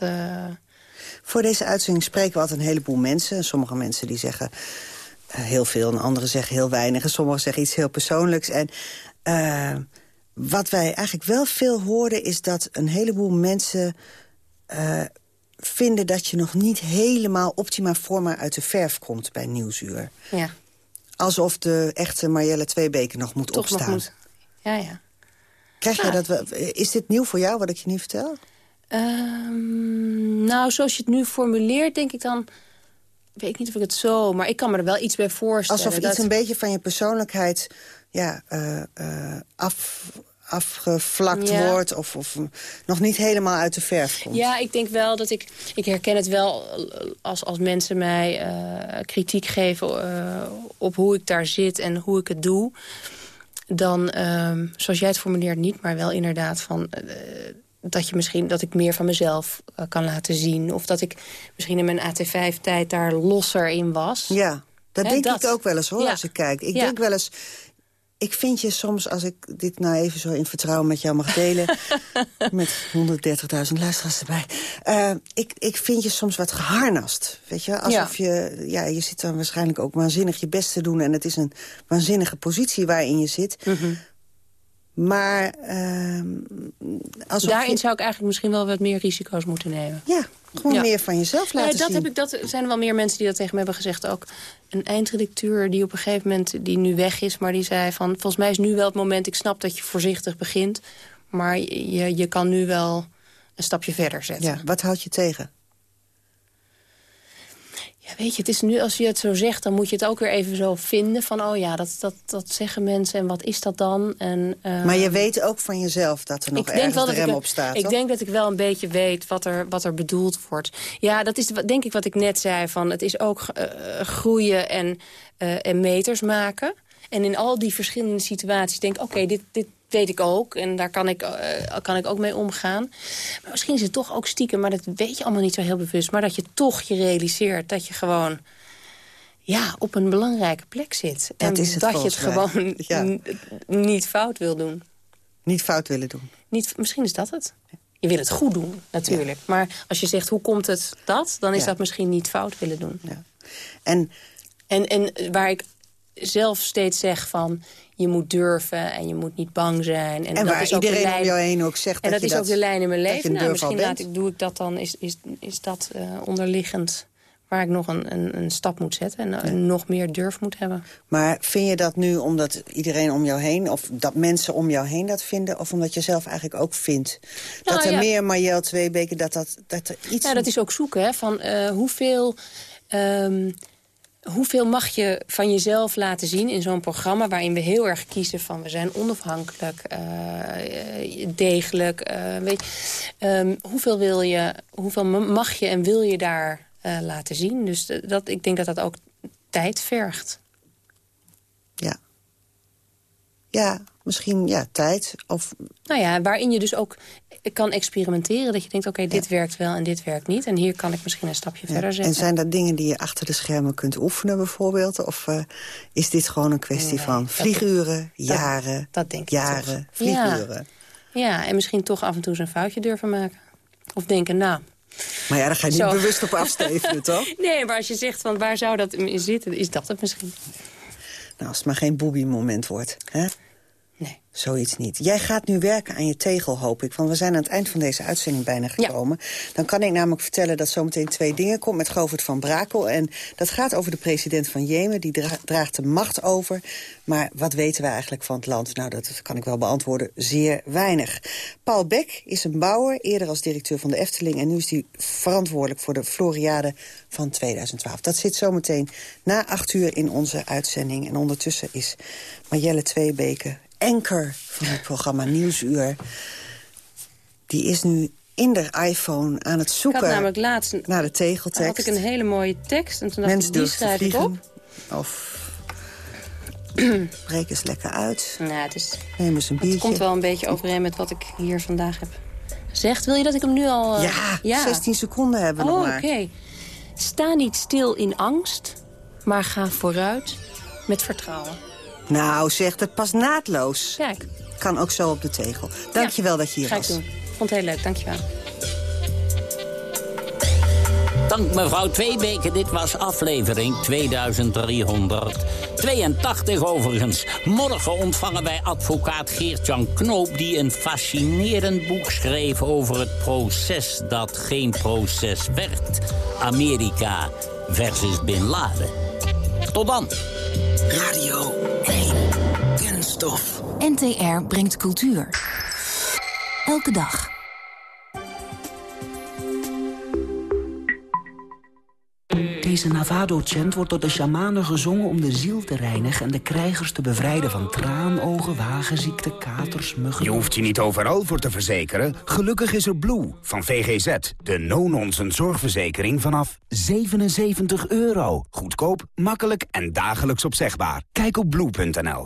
Voor deze uitzending spreken we altijd een heleboel mensen. Sommige mensen die zeggen heel veel en anderen zeggen heel weinig. En sommigen zeggen iets heel persoonlijks. En eh, wat wij eigenlijk wel veel hoorden... is dat een heleboel mensen eh, vinden dat je nog niet helemaal optima forma uit de verf komt bij Nieuwsuur. ja, Alsof de echte Marjelle Tweebeke nog moet toch nog opstaan. moet. Ja, ja. Krijg jij dat, wel- is dit nieuw voor jou, wat ik je nu vertel? Ehm, nou, zoals je het nu formuleert, denk ik dan... weet ik niet of ik het zo... maar ik kan me er wel iets bij voorstellen. Alsof dat, iets een beetje van je persoonlijkheid ja, eh, af, afgevlakt Ja. wordt... Of, of nog niet helemaal uit de verf komt. Ja, ik denk wel dat ik... Ik herken het wel eh, als, als mensen mij kritiek geven op hoe ik daar zit en hoe ik het doe. Dan, ehm, zoals jij het formuleert, niet, maar wel inderdaad van... dat, je misschien, dat ik meer van mezelf eh, kan laten zien. Of dat ik misschien in mijn AT5-tijd daar losser in was. Ja, dat denk dat. ik ook wel eens hoor, Ja. als ik kijk. Ik Ja. denk wel eens... Ik vind je soms, als ik dit nou even zo in vertrouwen met jou mag delen... met 130.000 luisteraars erbij... eh, ik, ik vind je soms wat geharnast. Weet je, alsof je... Ja, je zit dan waarschijnlijk ook waanzinnig je best te doen... en het is een waanzinnige positie waarin je zit. Mhm. Maar ehm alsof Daarin je... zou ik eigenlijk misschien wel wat meer risico's moeten nemen. Ja, gewoon Ja. meer van jezelf Nee, laten dat zien. Heb ik, dat zijn er wel meer mensen die dat tegen me hebben gezegd ook. Een eindredacteur die op een gegeven moment die nu weg is... maar die zei van, volgens mij is nu wel het moment... ik snap dat je voorzichtig begint... maar je, je kan nu wel een stapje verder zetten. Ja, wat houd je tegen? Ja, weet je, het is nu als je het zo zegt... dan moet je het ook weer even zo vinden van... oh ja, dat, dat, dat zeggen mensen en wat is dat dan? En, uh, maar je weet ook van jezelf dat er nog ergens de rem op staat, Ik denk dat ik wel een beetje weet wat er, wat er bedoeld wordt. Ja, dat is denk ik wat ik net zei. Van, het is ook uh, groeien en, uh, en meters maken. En in al die verschillende situaties denk ik... oké, dit, dit weet ik ook. En daar kan ik, uh, kan ik ook mee omgaan. Maar misschien is het toch ook stiekem, maar dat weet je allemaal niet zo heel bewust. Maar dat je toch je realiseert dat je gewoon ja, op een belangrijke plek zit. Dat en is het dat je het gewoon niet fout wil doen. Niet fout willen doen. Niet, misschien is dat het. Je wil het goed doen, natuurlijk. Maar als je zegt, hoe komt het dat? Dan is ja. dat misschien niet fout willen doen. Ja. En, en, en waar ik zelf steeds zeg van je moet durven en je moet niet bang zijn. En, en dat is iedereen lijn, om jou heen ook zegt en dat, dat is ook de lijn in mijn leven. Nou, misschien laat ik, doe ik dat dan, is, is, is dat uh, onderliggend waar ik nog een, een, een stap moet zetten en, ja. nog meer durf moet hebben. Maar vind je dat nu omdat iedereen om jou heen... of dat mensen om jou heen dat vinden... of omdat je zelf eigenlijk ook vindt... Nou, dat er ja. meer Marielle Tweebeke, dat, dat, dat er iets... Ja, dat is ook zoeken, hè, van uh, hoeveel... Um, hoeveel mag je van jezelf laten zien in zo'n programma... waarin we heel erg kiezen van we zijn onafhankelijk, uh, degelijk. Uh, weet um, hoeveel, wil je, hoeveel mag je en wil je daar uh, laten zien? Dus dat, ik denk dat dat ook tijd vergt. Ja. Ja, misschien ja, tijd. Of... Nou ja, waarin je dus ook kan experimenteren. Dat je denkt, oké, okay, dit ja. werkt wel en dit werkt niet. En hier kan ik misschien een stapje ja. verder zetten. En zijn dat dingen die je achter de schermen kunt oefenen bijvoorbeeld? Of uh, is dit gewoon een kwestie nee, van vlieguren, dat, jaren, dat, dat denk ik jaren, toch. vlieguren? Ja. ja, en misschien toch af en toe eens een foutje durven maken. Of denken, nou... Maar ja, daar ga je niet bewust op afstevenen, toch? Nee, maar als je zegt, van waar zou dat in zitten, is dat het misschien. Nou, als het maar geen boobie-moment wordt, hè? Nee. Zoiets niet. Jij gaat nu werken aan je tegel, hoop ik. Want we zijn aan het eind van deze uitzending bijna gekomen. Ja. Dan kan ik namelijk vertellen dat zometeen twee dingen komt met Govert van Brakel. En dat gaat over de president van Jemen. Die dra draagt de macht over. Maar wat weten wij eigenlijk van het land? Nou, dat kan ik wel beantwoorden. Zeer weinig. Paul Beck is een bouwer, eerder als directeur van de Efteling. En nu is hij verantwoordelijk voor de Floriade van 2012. Dat zit zometeen na acht uur in onze uitzending. En ondertussen is Marjelle Tweebeke anker van het programma Nieuwsuur... die is nu in de iPhone aan het zoeken ik had namelijk laatst, naar de tegeltekst. had ik een hele mooie tekst en toen dacht ik, die schrijf ik op. Of breek eens lekker uit. Nou, het, is, Neem eens een biertje. het komt wel een beetje overeen met wat ik hier vandaag heb gezegd. Wil je dat ik hem nu al... Uh, ja, ja, 16 seconden hebben we oh, nog maar. oké. Okay. Sta niet stil in angst, maar ga vooruit met vertrouwen. Nou, zeg, dat past naadloos. Kijk. Kan ook zo op de tegel. Dank je wel dat je hier Ga was. Ik doen. Vond het heel leuk, dank je wel. Dank mevrouw Tweebeke, dit was aflevering 2382 overigens. Morgen ontvangen wij advocaat Geert-Jan Knoop... die een fascinerend boek schreef over het proces dat geen proces werd. Amerika versus Bin Laden. Tot dan. Radio 1. Kunststof. NTR brengt cultuur. Elke dag. Deze Navado-chant wordt door de shamanen gezongen om de ziel te reinigen... en de krijgers te bevrijden van traanogen, wagenziekte, katers, muggen... Je hoeft je niet overal voor te verzekeren. Gelukkig is er Blue van VGZ. De no-nonsense zorgverzekering vanaf 77 euro. Goedkoop, makkelijk en dagelijks opzegbaar. Kijk op blue.nl.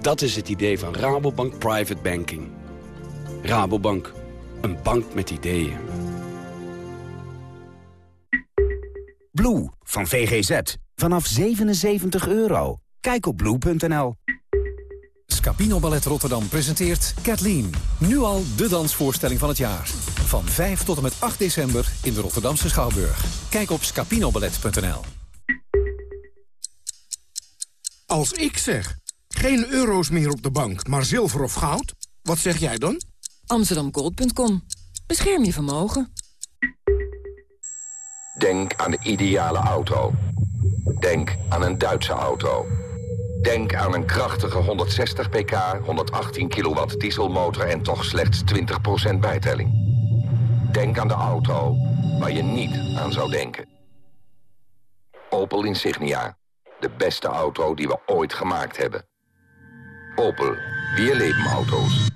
Dat is het idee van Rabobank Private Banking. Rabobank, een bank met ideeën. Blue van VGZ. Vanaf 77 euro. Kijk op blue.nl. Scapino Ballet Rotterdam presenteert Kathleen. Nu al de dansvoorstelling van het jaar. Van 5 tot en met 8 december in de Rotterdamse Schouwburg. Kijk op scapinoballet.nl. Als ik zeg, geen euro's meer op de bank, maar zilver of goud, wat zeg jij dan? Amsterdamgold.com. Bescherm je vermogen. Denk aan de ideale auto. Denk aan een Duitse auto. Denk aan een krachtige 160 pk, 118 kilowatt dieselmotor en toch slechts 20% bijtelling. Denk aan de auto waar je niet aan zou denken. Opel Insignia. De beste auto die we ooit gemaakt hebben. Opel. Weer leven auto's.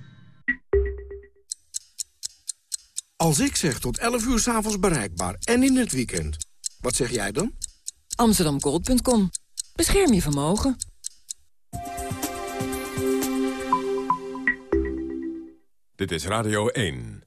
Als ik zeg tot 11 uur s'avonds bereikbaar en in het weekend, wat zeg jij dan? Amsterdamgold.com. Bescherm je vermogen. Dit is Radio 1.